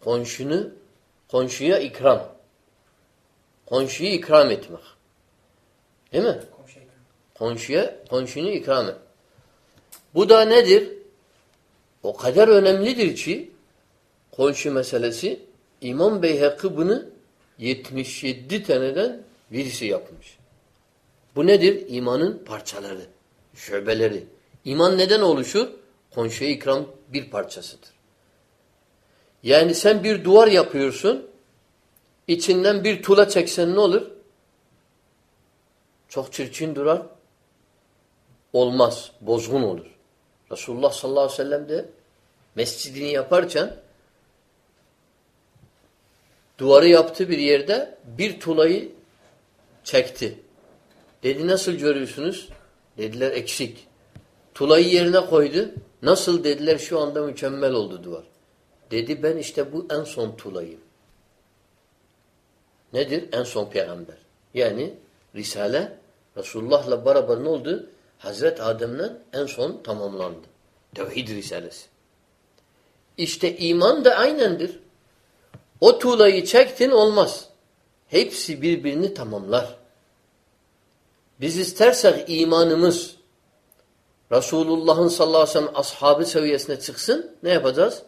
Komşunu, komşuya ikram. Komşuyu ikram etmek. Değil mi? Komşuya, komşunu ikram et. Bu da nedir? O kadar önemlidir ki komşu meselesi İmam Beyhakı bunu 77 taneden birisi yapmış. Bu nedir? İmanın parçaları, şöbeleri. İman neden oluşur? Komşuya ikram bir parçasıdır. Yani sen bir duvar yapıyorsun, içinden bir tula çeksen ne olur? Çok çirkin durar. Olmaz, bozgun olur. Resulullah sallallahu aleyhi ve sellem de mescidini yaparken duvarı yaptı bir yerde bir tulayı çekti. Dedi nasıl görüyorsunuz? Dediler eksik. Tulayı yerine koydu. Nasıl dediler şu anda mükemmel oldu duvar. Dedi ben işte bu en son tulayım. Nedir? En son peygamber. Yani Risale Resulullah'la beraber ne oldu? Hazret Adem'den en son tamamlandı. Tevhid Risalesi. İşte iman da aynendir. O tuğlayı çektin olmaz. Hepsi birbirini tamamlar. Biz istersek imanımız Resulullah'ın sallallahu aleyhi ve sellem ashabı seviyesine çıksın ne yapacağız?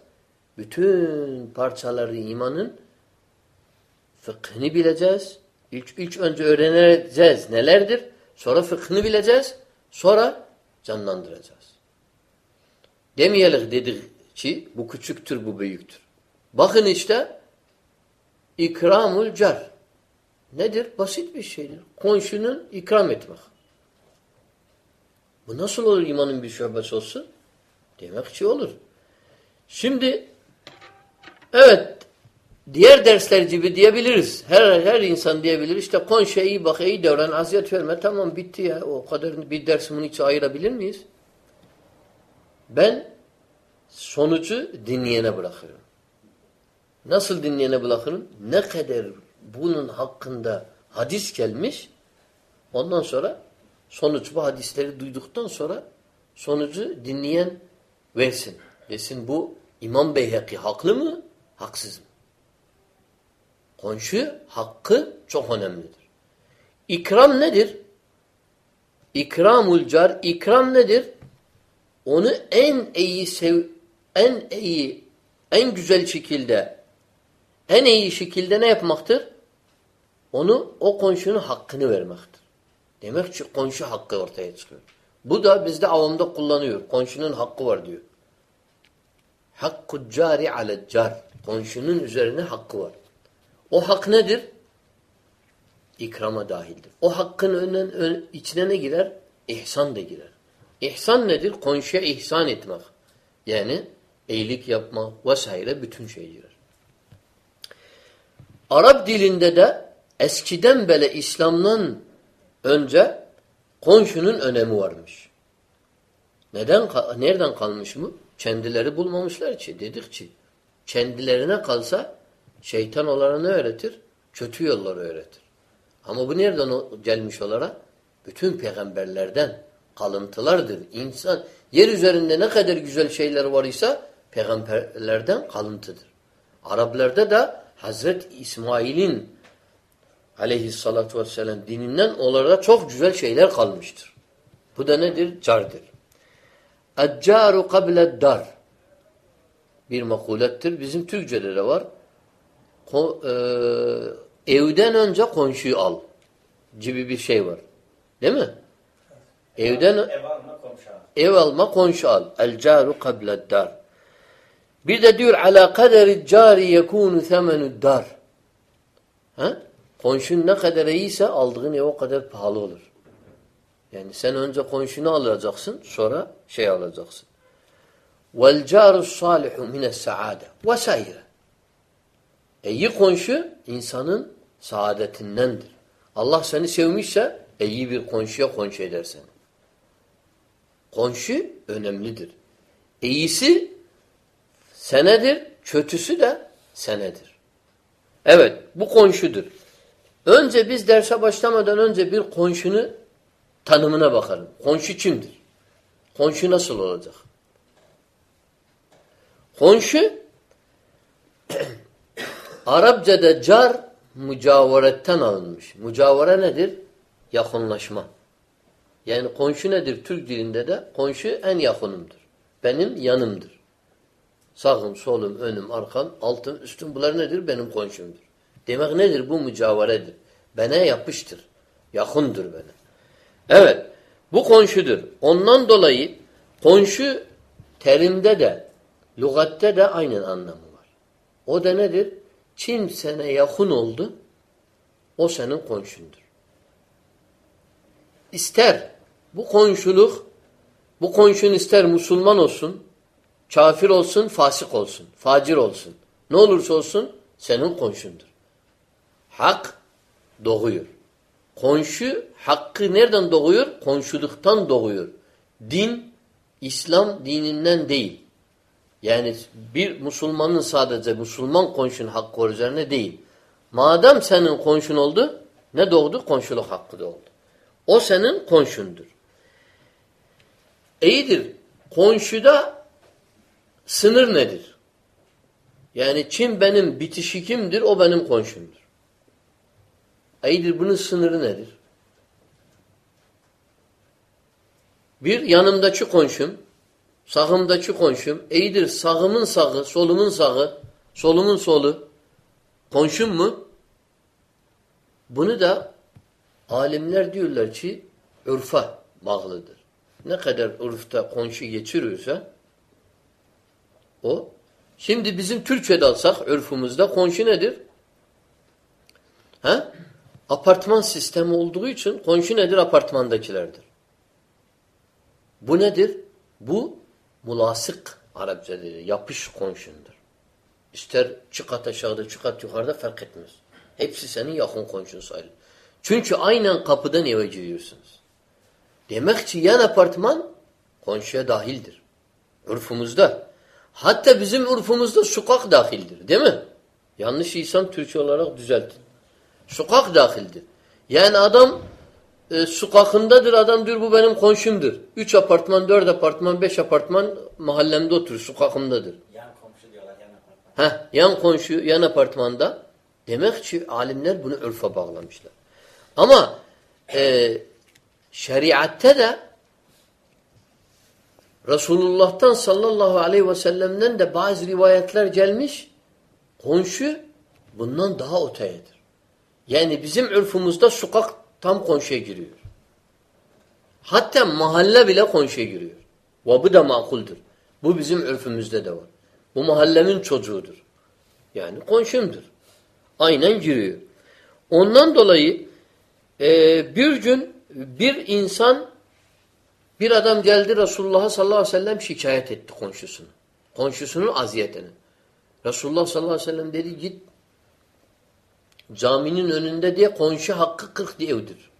Bütün parçaları imanın fıkhını bileceğiz. İlk, ilk önce öğreneceğiz nelerdir. Sonra fıkhını bileceğiz. Sonra canlandıracağız. Demeyelim dedik ki bu küçüktür bu büyüktür. Bakın işte ikramul car. Nedir? Basit bir şeydir. Komşunun ikram etmek. Bu nasıl olur imanın bir şöbesi olsun? Demek ki olur. Şimdi evet diğer dersler gibi diyebiliriz. Her her insan diyebilir. İşte konşa iyi bak iyi devran aziyet verme. Tamam bitti ya. O kadar bir dersimin içi ayırabilir miyiz? Ben sonucu dinleyene bırakırım. Nasıl dinleyene bırakırım? Ne kadar bunun hakkında hadis gelmiş ondan sonra sonuç bu hadisleri duyduktan sonra sonucu dinleyen versin. Desin bu İmam Beyhaki haklı mı? Haksız mı? Komşu hakkı çok önemlidir. İkram nedir? İkramul car, ikram nedir? Onu en iyi sev, en iyi, en güzel şekilde, en iyi şekilde ne yapmaktır? Onu, o komşunun hakkını vermektir. Demek ki komşu hakkı ortaya çıkıyor. Bu da bizde avamda kullanıyor. Komşunun hakkı var diyor. Hakkı cari ale car. Komşunun üzerine hakkı var. O hak nedir? İkrama dahildir. O hakkın önünden, ön, içine ne girer? İhsan da girer. İhsan nedir? Komşuya ihsan etmek. Yani iyilik yapma vesaire bütün şey girer. Arap dilinde de eskiden bile İslam'dan önce komşunun önemi varmış. Neden nereden kalmış mı? Kendileri bulmamışlar ki dedik ki kendilerine kalsa şeytan onlara ne öğretir? Kötü yolları öğretir. Ama bu nereden gelmiş olarak? Bütün peygamberlerden kalıntılardır. İnsan yer üzerinde ne kadar güzel şeyler var ise peygamberlerden kalıntıdır. Araplarda da Hazret İsmail'in aleyhissalatu vesselam dininden onlarda çok güzel şeyler kalmıştır. Bu da nedir? Cardır. Eccaru kabled dar. Bir makulettir. Bizim Türkçe'de de var. Ko, e, evden önce komşuyu al gibi bir şey var. Değil mi? Evden ev alma komşu al. Ev alma komşu al. El caru kabled dar. Bir de diyor ala kaderi cari yekunu themenü dar. Ha? Komşun ne kadar iyiyse aldığın ev o kadar pahalı olur. Yani sen önce komşunu alacaksın, sonra şey alacaksın. Caru salihu mine saade vesaire. İyi komşu insanın saadetindendir. Allah seni sevmişse iyi bir komşuya komşu eder seni. Komşu önemlidir. İyisi senedir, kötüsü de senedir. Evet, bu komşudur. Önce biz derse başlamadan önce bir komşunu tanımına bakalım. Komşu kimdir? Komşu nasıl olacak? Komşu Arapçada car mücavaretten alınmış. Mücavere nedir? Yakınlaşma. Yani komşu nedir? Türk dilinde de komşu en yakınımdır. Benim yanımdır. Sağım, solum, önüm, arkam, altım, üstüm bunlar nedir? Benim komşumdur. Demek nedir? Bu mücavaredir. Bana yapıştır. Yakındır bana. Evet. Bu komşudur. Ondan dolayı komşu terimde de lügatte de aynı anlamı var. O da nedir? Kim sana yakın oldu o senin komşundur. İster bu komşuluk bu komşun ister Müslüman olsun, kafir olsun, fasık olsun, facir olsun. Ne olursa olsun senin komşundur. Hak doğuyor. Komşu hakkı nereden doğuyor? Komşuluktan doğuyor. Din İslam dininden değil. Yani bir Müslümanın sadece Müslüman komşunun hakkı üzerine değil. Madem senin komşun oldu, ne doğdu? Komşuluk hakkı doğdu. O senin komşundur. İyidir. Komşuda sınır nedir? Yani kim benim bitişikimdir, o benim komşumdur. İyidir. Bunun sınırı nedir? Bir yanımdaki komşum, sağımdaki komşum, iyidir sağımın sağı, solumun sağı, solumun solu, komşum mu? Bunu da alimler diyorlar ki ürfa bağlıdır. Ne kadar ürfte komşu geçiriyorsa o. Şimdi bizim Türkçe'de alsak ürfümüzde komşu nedir? Ha? Apartman sistemi olduğu için komşu nedir? Apartmandakilerdir. Bu nedir? Bu mulasık Arapça dedi. Yapış komşundur. İster çıkat aşağıda çıkat yukarıda fark etmez. Hepsi senin yakın komşun sayılır. Çünkü aynen kapıdan eve giriyorsunuz. Demek ki yan apartman komşuya dahildir. Urfumuzda. Hatta bizim urfumuzda sokak dahildir. Değil mi? Yanlış insan Türkçe olarak düzeltin. Sokak dahildir. Yani adam e, sokakındadır adam diyor bu benim komşumdur. Üç apartman, dört apartman, beş apartman mahallemde oturur, sokakımdadır. Yan komşu diyorlar yan apartman. Heh, yan komşu, yan apartmanda. Demek ki alimler bunu örfe bağlamışlar. Ama e, şeriatte de Resulullah'tan sallallahu aleyhi ve sellem'den de bazı rivayetler gelmiş. Komşu bundan daha öteyedir. Yani bizim ürfümüzde sokak tam komşuya giriyor. Hatta mahalle bile komşuya giriyor. Ve bu da makuldur. Bu bizim ürfümüzde de var. Bu mahallemin çocuğudur. Yani komşumdur. Aynen giriyor. Ondan dolayı e, bir gün bir insan bir adam geldi Resulullah'a sallallahu aleyhi ve sellem şikayet etti komşusunu. Komşusunun aziyetini. Resulullah sallallahu aleyhi ve sellem dedi git caminin önünde diye komşu hakkı 40 evdir.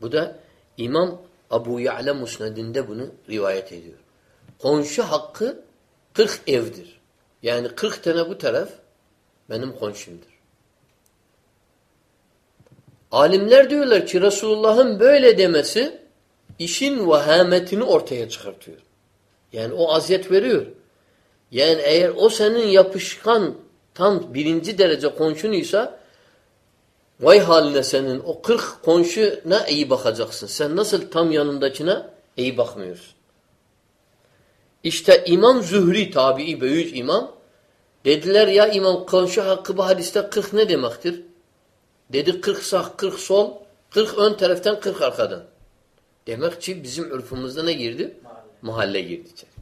Bu da İmam Abu Ya'la Musned'inde bunu rivayet ediyor. Komşu hakkı 40 evdir. Yani 40 tane bu taraf benim komşumdur. Alimler diyorlar ki Resulullah'ın böyle demesi işin vahametini ortaya çıkartıyor. Yani o aziyet veriyor. Yani eğer o senin yapışkan tam birinci derece komşunuysa vay haline senin o kırk komşuna iyi bakacaksın. Sen nasıl tam yanındakine iyi bakmıyorsun. İşte İmam Zühri tabii büyük imam dediler ya imam komşu hakkı bu hadiste kırk ne demektir? Dedi kırk sağ, kırk sol, kırk ön taraftan, kırk arkadan. Demek ki bizim ürfümüzde ne girdi? Mahalle. Mahalle girdi içeri.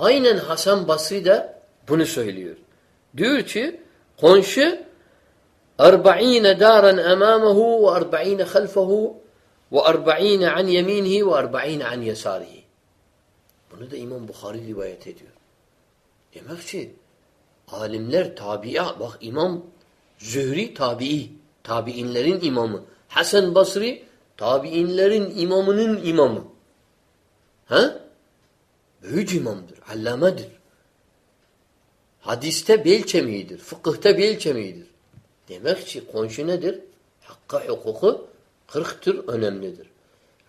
Aynen Hasan Basri de bunu söylüyor. Diyor ki komşu arba'ine daran emamahu ve arba'ine halfahu ve arba'ine an yeminihi ve arba'ine an yasarihi. Bunu da İmam Bukhari rivayet ediyor. Demek ki alimler tabi'a bak İmam Zühri tabi'i. Tabi'inlerin imamı. Hasan Basri tabi'inlerin imamının imamı. Ha? Büyük imamdır, allamedir. Hadiste bel kemiğidir, fıkıhta bel kemiğidir. Demek ki komşu nedir? Hakka hukuku kırktır, önemlidir.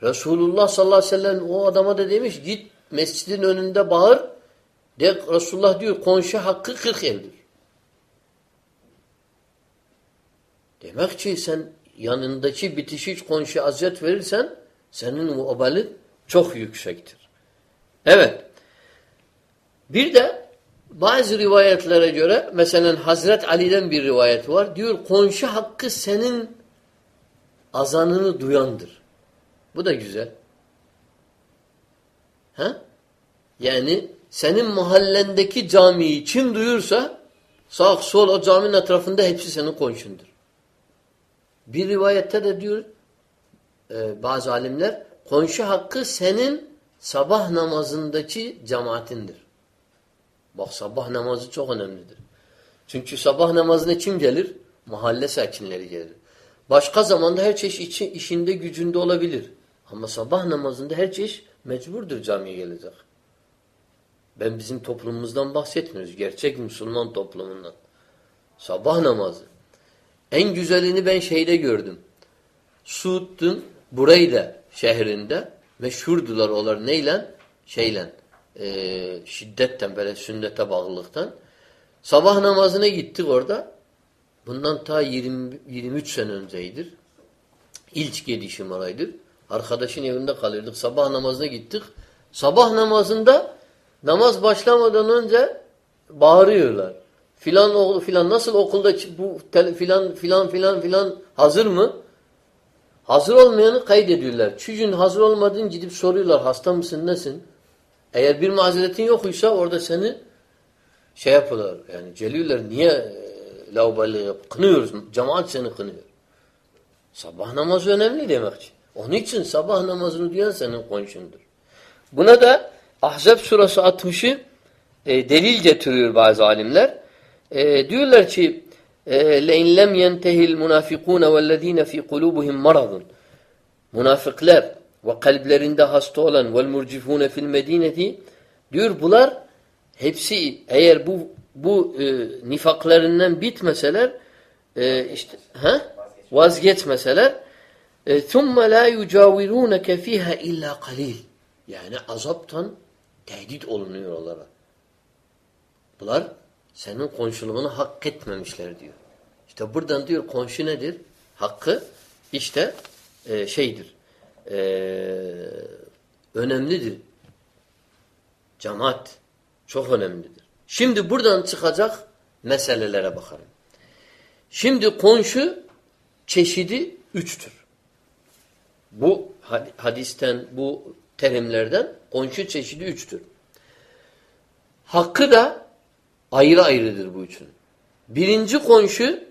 Resulullah sallallahu aleyhi ve sellem o adama da demiş git mescidin önünde bağır De, Resulullah diyor komşu hakkı 40 evdir. Demek ki sen yanındaki bitişik komşu aziyet verirsen senin muabalin çok yüksektir. Evet. Bir de bazı rivayetlere göre mesela Hazret Ali'den bir rivayet var. Diyor komşu hakkı senin azanını duyandır. Bu da güzel. Ha? Yani senin mahallendeki camiyi kim duyursa sağ sol o caminin etrafında hepsi senin komşundur. Bir rivayette de diyor e, bazı alimler komşu hakkı senin sabah namazındaki cemaatindir. Bak sabah namazı çok önemlidir. Çünkü sabah namazına kim gelir? Mahalle sakinleri gelir. Başka zamanda her çeşit içi, işinde gücünde olabilir. Ama sabah namazında her çeşit mecburdur camiye gelecek. Ben bizim toplumumuzdan bahsetmiyoruz. Gerçek Müslüman toplumundan. Sabah namazı. En güzelini ben şeyde gördüm. Suud'un burayı da şehrinde meşhurdular onlar neyle? Şeyle e, şiddetten böyle sünnete bağlılıktan. Sabah namazına gittik orada. Bundan ta 20, 23 sene önceydir. İlk gidişim oraydır. Arkadaşın evinde kalırdık. Sabah namazına gittik. Sabah namazında namaz başlamadan önce bağırıyorlar. Filan filan nasıl okulda bu filan filan filan filan hazır mı? Hazır olmayanı kaydediyorlar. Çocuğun hazır olmadığını gidip soruyorlar. Hasta mısın nesin? Eğer bir mazeretin yokuysa orada seni şey yapıyorlar. Yani geliyorlar. Niye e, lauballik yap? Kınıyoruz. Cemaat seni kınıyor. Sabah namazı önemli demek ki. Onun için sabah namazını duyan senin konşundur. Buna da Ahzab surası 60'ı e, delil getiriyor bazı alimler. E, diyorlar ki لَاِنْ لَمْ يَنْتَهِ الْمُنَافِقُونَ وَالَّذ۪ينَ ف۪ي قُلُوبُهِمْ مَرَضٌ Münafıklar ve kalplerinde hasta olan vel murcifune fil medineti diyor bunlar hepsi eğer bu bu e, nifaklarından bitmeseler e, işte ha vazgeçmeseler e, thumma la yucavirunke fiha illa qalil yani azaptan tehdit olunuyor onlara. Bunlar senin komşuluğunu hak etmemişler diyor. İşte buradan diyor komşu nedir? Hakkı işte e, şeydir. E, önemlidir. Cemaat çok önemlidir. Şimdi buradan çıkacak meselelere bakalım. Şimdi komşu çeşidi üçtür. Bu hadisten, bu terimlerden komşu çeşidi üçtür. Hakkı da ayrı ayrıdır bu üçün. Birinci komşu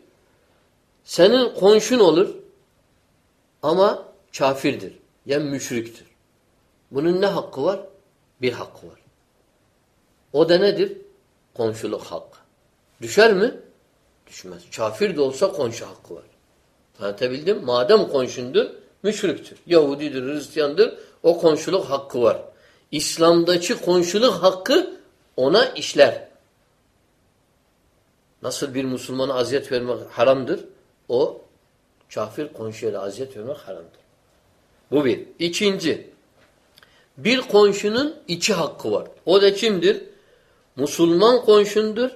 senin komşun olur ama kafirdir. Yani müşriktir. Bunun ne hakkı var? Bir hakkı var. O da nedir? Komşuluk hakkı. Düşer mi? Düşmez. Kafir de olsa komşu hakkı var. Anlatabildim? Madem komşundur, müşriktir. Yahudidir, Hristiyandır, o komşuluk hakkı var. İslam'daki komşuluk hakkı ona işler. Nasıl bir Müslümana aziyet vermek haramdır? O kafir komşuya aziyet vermek haramdır. Bu bir. İkinci, bir komşunun iki hakkı var. O da kimdir? Müslüman komşundur.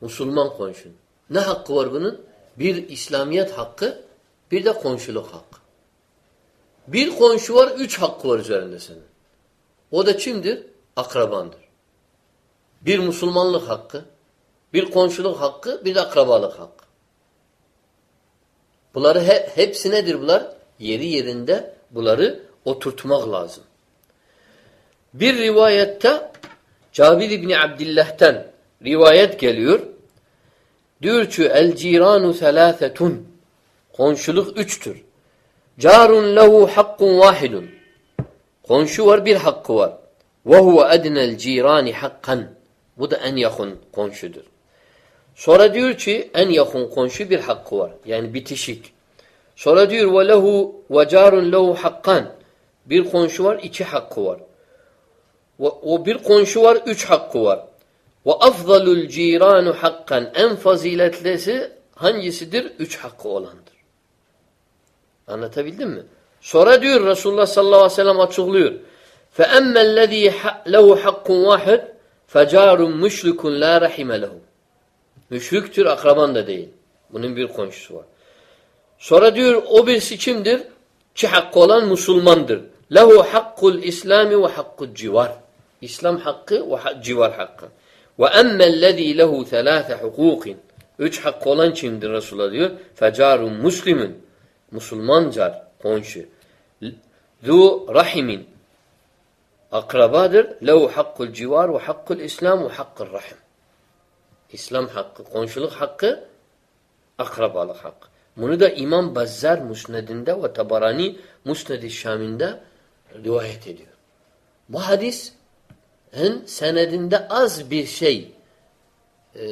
Müslüman komşun. Ne hakkı var bunun? Bir İslamiyet hakkı, bir de komşuluk hakkı. Bir komşu var, üç hakkı var üzerinde senin. O da kimdir? Akrabandır. Bir Müslümanlık hakkı, bir komşuluk hakkı, bir de akrabalık hakkı. Bunları he, hepsi nedir bunlar? Yeri yerinde bunları oturtmak lazım. Bir rivayette Cabir İbni Abdillah'ten rivayet geliyor. Diyor ki el ciranu selâfetun komşuluk üçtür. Carun lehu hakkun vahidun komşu var bir hakkı var. Ve huve ednel cirani hakkan bu da en yakın komşudur. Sonra diyor ki en yakın komşu bir hakkı var. Yani bitişik. Sonra diyor ve lehu ve carun lehu hakkan. Bir komşu var, iki hakkı var. Ve, o bir komşu var, üç hakkı var. Ve afzalul ciranu hakkan. En faziletlisi hangisidir? Üç hakkı olandır. Anlatabildim mi? Sonra diyor Resulullah sallallahu aleyhi ve sellem açıklıyor. فَأَمَّا الَّذ۪ي لَهُ حَقٌّ وَاحِدٌ فَجَارٌ مُشْرِكٌ لَا رَحِمَ لَهُ Müşrüktür, akraban da değil. Bunun bir komşusu var. Sonra diyor o birisi kimdir? Ki hakkı olan Müslümandır. Lehu hakkul İslami ve hakkul civar. İslam hakkı ve civar hakkı. Ve emmellezî lehu thelâfe hukukin. Üç hakkı olan kimdir Resulullah diyor? Fecarun muslimin. Müslüman car, komşu. Zu rahimin. Akrabadır. Lehu hakkul civar ve hakkul İslam ve hakkul rahim. İslam hakkı, komşuluk hakkı, akrabalık hakkı. Bunu da İmam Bazzar Musned'inde ve Tabarani Musned-i Şam'inde rivayet ediyor. Bu hadis senedinde az bir şey e,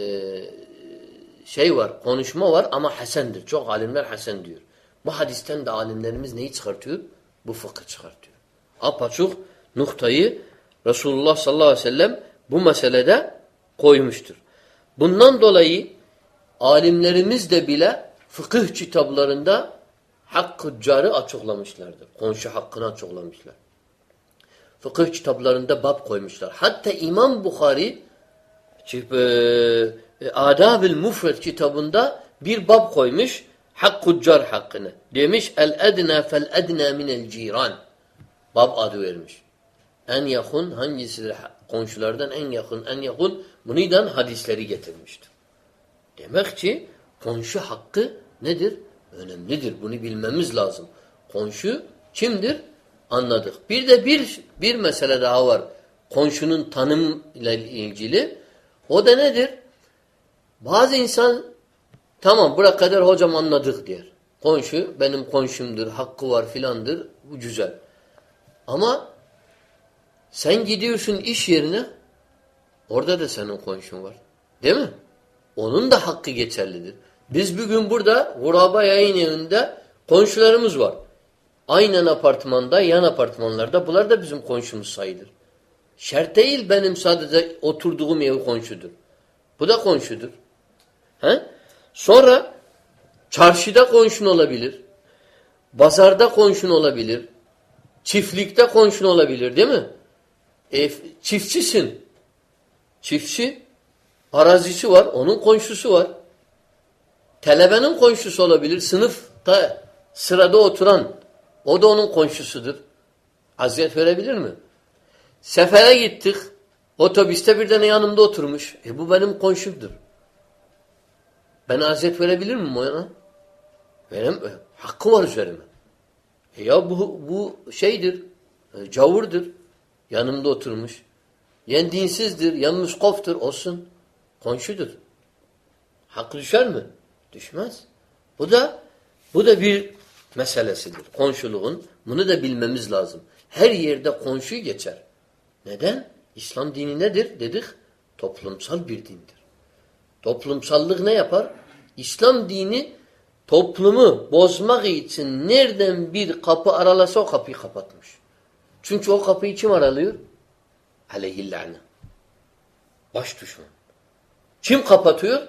şey var, konuşma var ama hasendir. Çok alimler hasen diyor. Bu hadisten de alimlerimiz neyi çıkartıyor? Bu fıkı çıkartıyor. Apaçuk noktayı Resulullah sallallahu aleyhi ve sellem bu meselede koymuştur. Bundan dolayı alimlerimiz de bile fıkıh kitaplarında hakkı carı açıklamışlardır. Komşu hakkını açıklamışlar. Fıkıh kitaplarında bab koymuşlar. Hatta İmam Bukhari e, e, Adab-ül Mufred kitabında bir bab koymuş hakkı car hakkını. Demiş el edna fel edna minel ciran. Bab adı vermiş. En yakın hangisidir? Komşulardan en yakın, en yakın. Bundan hadisleri getirmiştir. Demek ki komşu hakkı nedir? Önemlidir. Bunu bilmemiz lazım. Komşu kimdir? Anladık. Bir de bir bir mesele daha var. Komşunun tanım ile ilgili. O da nedir? Bazı insan tamam buraya kadar hocam anladık der. Komşu benim komşumdur, hakkı var filandır. Bu güzel. Ama sen gidiyorsun iş yerine orada da senin komşun var. Değil mi? Onun da hakkı geçerlidir. Biz bugün burada Guraba yayın evinde komşularımız var. Aynen apartmanda, yan apartmanlarda bunlar da bizim komşumuz sayılır. Şart değil benim sadece oturduğum ev komşudur. Bu da komşudur. He? Sonra çarşıda komşun olabilir. Pazarda komşun olabilir. Çiftlikte komşun olabilir değil mi? E, çiftçisin. Çiftçi arazisi var, onun komşusu var. Telebenin komşusu olabilir. Sınıfta sırada oturan o da onun komşusudur. Aziyet verebilir mi? Sefere gittik. Otobüste bir tane yanımda oturmuş. E bu benim komşumdur. Ben aziyet verebilir miyim ona? Verem, e, hakkı var üzerime. E ya bu, bu şeydir. E, cavurdur. Yanımda oturmuş. Yen dinsizdir. Yen muskoftur. Olsun. Komşudur. Hakkı düşer mi? Düşmez. Bu da bu da bir meselesidir. Komşuluğun. Bunu da bilmemiz lazım. Her yerde komşu geçer. Neden? İslam dini nedir? Dedik. Toplumsal bir dindir. Toplumsallık ne yapar? İslam dini toplumu bozmak için nereden bir kapı aralasa o kapıyı kapatmış. Çünkü o kapıyı kim aralıyor? Aleyhillâne. Baş düşman. Kim kapatıyor?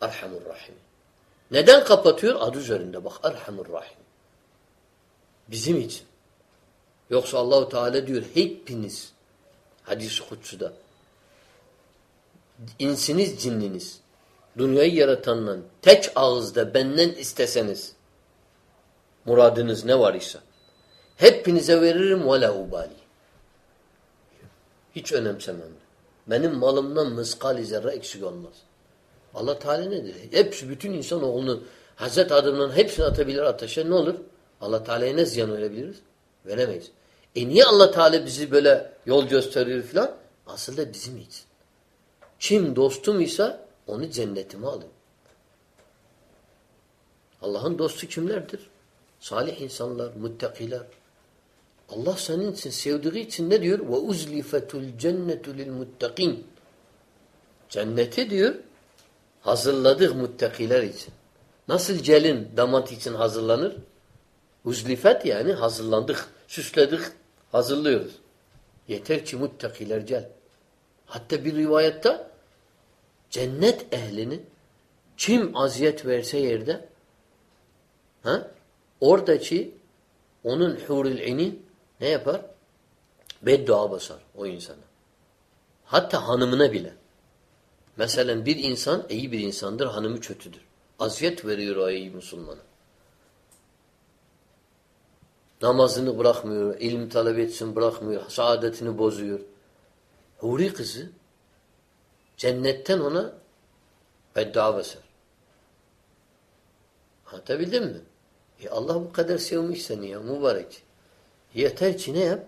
Erhamur Rahim. Neden kapatıyor? Adı üzerinde bak. Erhamur Rahim. Bizim için. Yoksa Allahu Teala diyor hepiniz hadis-i kutsuda insiniz cinniniz dünyayı yaratandan tek ağızda benden isteseniz muradınız ne var ise hepinize veririm ve la ubali. Hiç önemsemem. Benim malımdan mıskali zerre eksik olmaz. Allah Teala nedir? Hepsi bütün insan oğlunu Hazreti Adem'den hepsini atabilir ateşe ne olur? Allah Teala'ya ne ziyan verebiliriz? Veremeyiz. E niye Allah Teala bizi böyle yol gösteriyor filan? Aslında bizim için. Kim dostum ise onu cennetime alın. Allah'ın dostu kimlerdir? Salih insanlar, muttakiler. Allah senin için sevdiği için ne diyor? Ve uzlifetul cennetu lil muttakin. Cenneti diyor hazırladık muttakiler için. Nasıl gelin damat için hazırlanır? Uzlifet yani hazırlandık, süsledik, hazırlıyoruz. Yeter ki muttakiler gel. Hatta bir rivayette cennet ehlini kim aziyet verse yerde ha, oradaki onun hurul ini ne yapar? Beddua basar o insana. Hatta hanımına bile. Mesela bir insan iyi bir insandır, hanımı kötüdür. Aziyet veriyor o iyi Müslümana. Namazını bırakmıyor, ilim talep etsin bırakmıyor, saadetini bozuyor. Huri kızı cennetten ona beddua basar. Anlatabildim mi? E Allah bu kadar sevmiş seni ya mübarek. Yeter ki ne yap?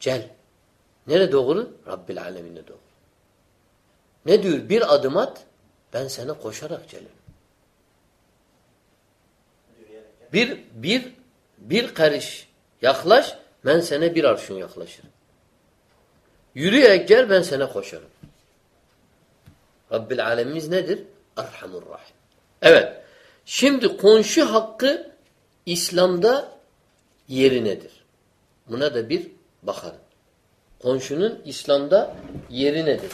Gel. Nerede doğru? Rabbil alemine doğru. Ne diyor? Bir adım at, ben sana koşarak gelirim. Bir, bir, bir karış yaklaş, ben sana bir arşın yaklaşırım. Yürüyerek gel, ben sana koşarım. Rabbil alemimiz nedir? Erhamur Rahim. Evet. Şimdi komşu hakkı İslam'da yeri nedir? Buna da bir bakalım. Komşunun İslam'da yeri nedir?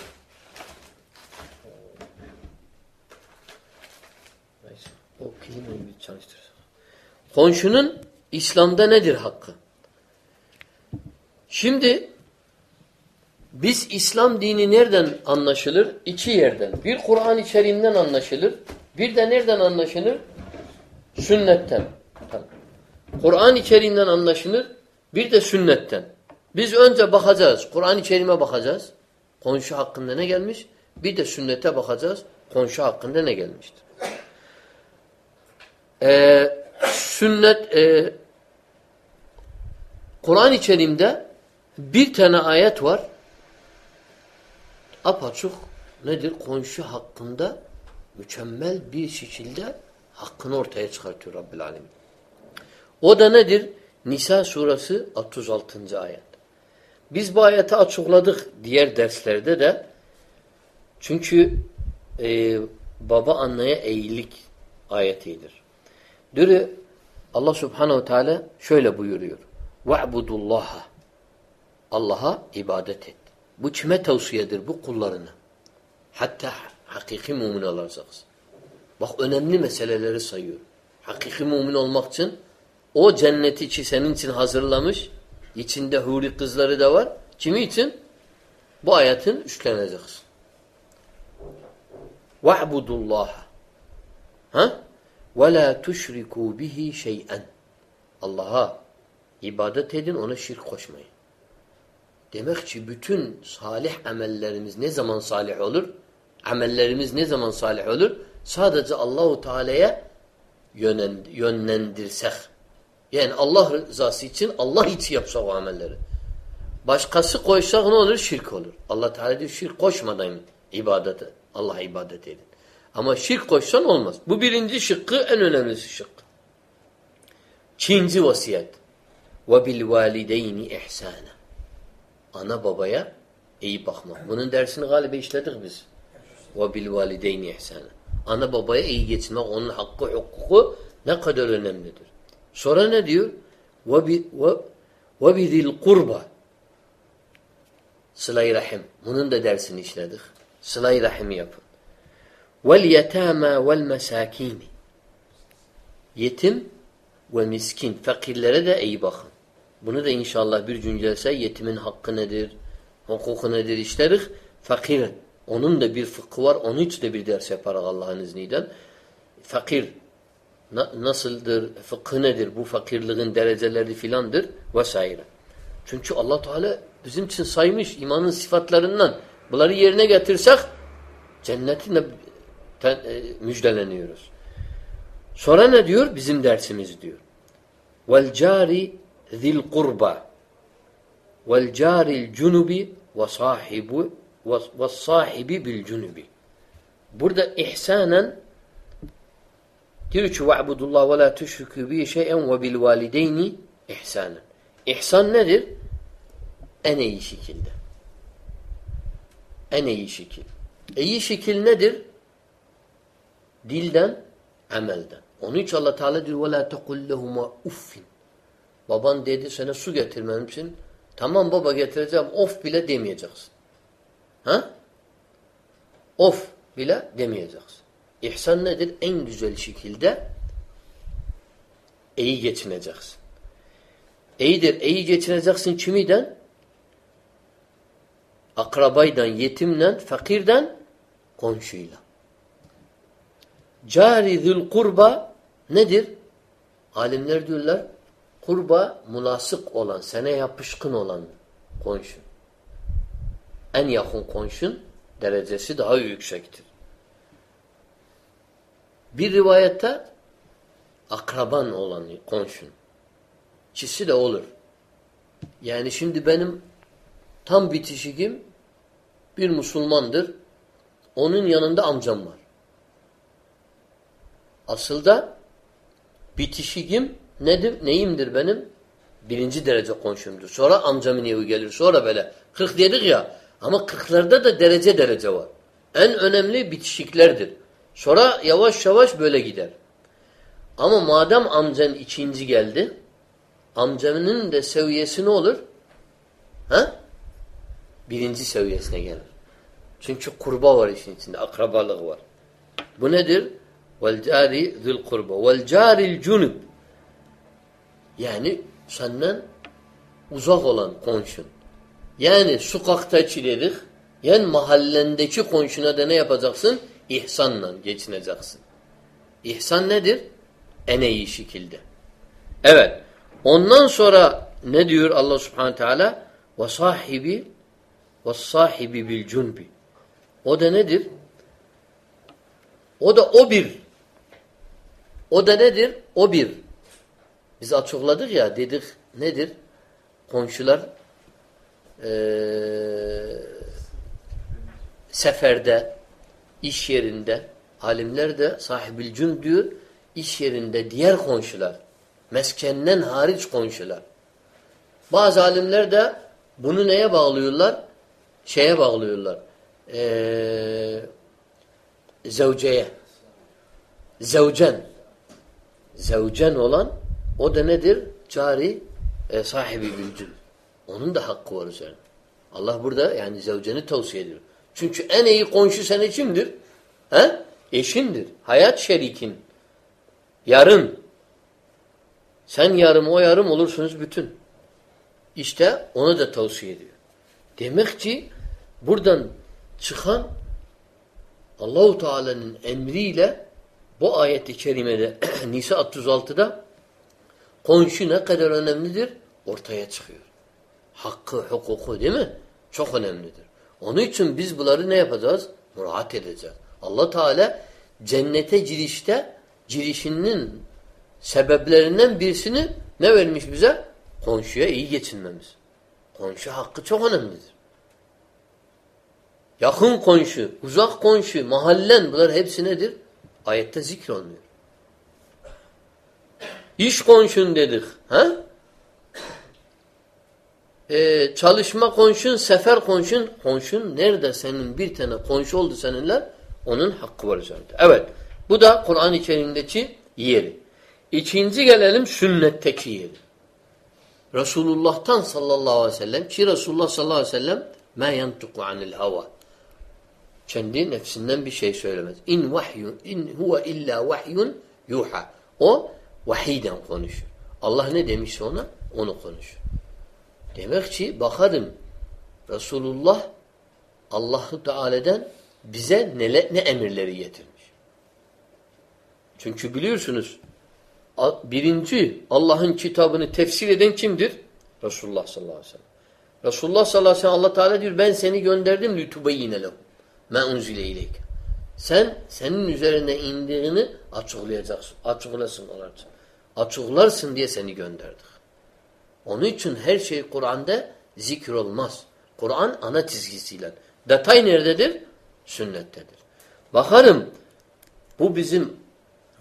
O. Komşunun İslam'da nedir hakkı? Şimdi biz İslam dini nereden anlaşılır? İki yerden. Bir Kur'an içeriğinden anlaşılır. Bir de nereden anlaşılır? Sünnetten. Kur'an içeriğinden anlaşılır. Bir de sünnetten. Biz önce bakacağız. Kur'an içeriğime bakacağız. Komşu hakkında ne gelmiş? Bir de sünnete bakacağız. Komşu hakkında ne gelmiştir? Ee, sünnet e, Kur'an içeriğinde bir tane ayet var. Apaçuk nedir? Komşu hakkında mükemmel bir şekilde hakkını ortaya çıkartıyor Rabbil Alemin. O da nedir? Nisa suresi 36. ayet. Biz bu ayeti açıkladık diğer derslerde de. Çünkü e, baba anneye eğilik ayetidir. Diyor Allah subhanehu teala şöyle buyuruyor. وَعْبُدُ Allah'a ibadet et. Bu kime tavsiyedir? Bu kullarına. Hatta hakiki mümin olacaksın. Bak önemli meseleleri sayıyor. Hakiki mümin olmak için o cenneti ki senin için hazırlamış. İçinde huri kızları da var. Kimi için? Bu ayetin üstleneceksin. وَعْبُدُ Ha? وَلَا تُشْرِكُوا بِهِ شَيْئًا Allah'a ibadet edin, ona şirk koşmayın. Demek ki bütün salih amellerimiz ne zaman salih olur? Amellerimiz ne zaman salih olur? Sadece Allahu Teala'ya yönlendirsek. Yani Allah rızası için Allah için yapsa o amelleri. Başkası koysak ne olur? Şirk olur. Allah Teala diyor şirk koşmadan ibadete. Allah'a ibadet edin. Ama şirk koşsan olmaz. Bu birinci şıkkı en önemlisi şık. İkinci vasiyet. Ve bil valideyni ihsana. Ana babaya iyi bakmak. Bunun dersini galiba işledik biz. Ve bil valideyni ihsana. Ana babaya iyi geçinmek, onun hakkı, hukuku ne kadar önemlidir. Sonra ne diyor? Bidil kurba. Sıla-i Rahim. Bunun da dersini işledik. Sıla-i Rahim yapın. Vel mesâkîni. Yetim ve miskin. Fakirlere de iyi bakın. Bunu da inşallah bir gün gelse yetimin hakkı nedir, hukuku nedir işlerik. Fakir. Onun da bir fıkhı var. Onun için de bir ders yaparak Allah'ın izniyle. Fakir na nasıldır, fıkhı nedir, bu fakirliğin dereceleri filandır vesaire. Çünkü Allah Teala bizim için saymış imanın sıfatlarından. Bunları yerine getirsek cennetinle e, müjdeleniyoruz. Sonra ne diyor? Bizim dersimiz diyor. Vel cari zil kurba vel caril cunubi ve sahibu ve sahibi bil. Burada ihsanen diyor ki ve'budullah ve la tüşrikü bi şey'en ve bil valideyni ihsanen. İhsan nedir? En iyi şekilde. En iyi şekil. İyi şekil nedir? Dilden, amelden. Onun için Allah Teala diyor وَلَا تَقُلْ لَهُمَا uffin. Baban dedi sana su getirmem için. Tamam baba getireceğim. Of bile demeyeceksin. Ha? Of bile demeyeceksin. İhsan nedir? En güzel şekilde iyi geçineceksin. İyidir. İyi geçineceksin kimiden? Akrabaydan, yetimden, fakirden, komşuyla. Cari zül kurba nedir? Alimler diyorlar, kurba mulasık olan, sene yapışkın olan komşu. En yakın komşun derecesi daha yüksektir. Bir rivayette akraban olan komşun. İkisi de olur. Yani şimdi benim tam bitişikim bir Müslümandır. Onun yanında amcam var. Aslında bitişikim nedir? Neyimdir benim? Birinci derece komşumdur. Sonra amcamın evi gelir. Sonra böyle. Kırk dedik ya. Ama kırklarda da derece derece var. En önemli bitişiklerdir. Sonra yavaş yavaş böyle gider. Ama madem amcan ikinci geldi, amcamının da seviyesi ne olur? Ha? Birinci seviyesine gelir. Çünkü kurba var işin içinde, akrabalık var. Bu nedir? Vel cari zil kurba. Vel caril cunub. Yani senden uzak olan komşun. Yani sokakta çiledik, yani mahallendeki komşuna da ne yapacaksın? İhsanla geçineceksin. İhsan nedir? En iyi şekilde. Evet. Ondan sonra ne diyor Allah Subhanahu Teala? Ve sahibi ve sahibi bil cunbi. O da nedir? O da o bir. O da nedir? O bir. Biz açıkladık ya dedik nedir? Komşular ee, seferde, iş yerinde, alimler de sahibil cun diyor, iş yerinde diğer komşular, meskenden hariç komşular. Bazı alimler de bunu neye bağlıyorlar? Şeye bağlıyorlar. Ee, zevceye. Zevcen. Zevcen olan o da nedir? Cari e, sahibi bilcin. Onun da hakkı var üzerine. Allah burada yani zevceni tavsiye ediyor. Çünkü en iyi komşu senin kimdir? He? Eşindir. Hayat şerikin. Yarın. Sen yarım o yarım olursunuz bütün. İşte onu da tavsiye ediyor. Demek ki buradan çıkan Allahu Teala'nın emriyle bu ayet-i kerimede Nisa 36'da komşu ne kadar önemlidir ortaya çıkıyor. Hakkı, hukuku değil mi? Çok önemlidir. Onun için biz bunları ne yapacağız? Murat edeceğiz. Allah Teala cennete girişte girişinin sebeplerinden birisini ne vermiş bize? Komşuya iyi geçinmemiz. Komşu hakkı çok önemlidir. Yakın komşu, uzak komşu, mahallen bunlar hepsi nedir? Ayette zikrolmuyor. İş komşun dedik. Ha? e, çalışma konşun, sefer konşun. Konşun nerede senin bir tane konşu oldu seninle onun hakkı var üzerinde. Evet bu da Kur'an-ı Kerim'deki yeri. İkinci gelelim sünnetteki yeri. Resulullah'tan sallallahu aleyhi ve sellem ki Resulullah sallallahu aleyhi ve sellem ma yantuku anil hava. Kendi nefsinden bir şey söylemez. İn vahyun in huve illa vahyun yuha. O vahiden konuşur. Allah ne demişse ona onu konuşur. Demek ki bakarım Resulullah Allahu Teala'dan bize ne, ne emirleri getirmiş. Çünkü biliyorsunuz birinci Allah'ın kitabını tefsir eden kimdir? Resulullah sallallahu aleyhi ve sellem. Resulullah sallallahu aleyhi ve sellem Allah Teala diyor ben seni gönderdim lütubeyyine lehum ma unzile ileyk. Sen senin üzerine indiğini açıklayacaksın. Açıklasın onlar. Açıklarsın diye seni gönderdik. Onun için her şey Kur'an'da zikir olmaz. Kur'an ana çizgisiyle. Detay nerededir? Sünnettedir. Bakarım bu bizim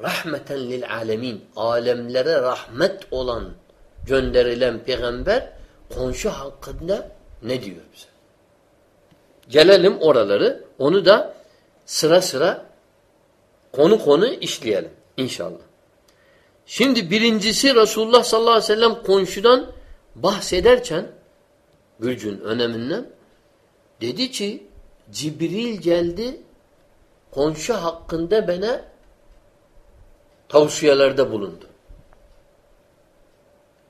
rahmeten lil alemin alemlere rahmet olan gönderilen peygamber komşu hakkında ne diyor bize? Gelelim oraları. Onu da sıra sıra konu konu işleyelim inşallah. Şimdi birincisi Resulullah sallallahu aleyhi ve sellem komşudan bahsederken gücün öneminden dedi ki Cibril geldi komşu hakkında bana tavsiyelerde bulundu.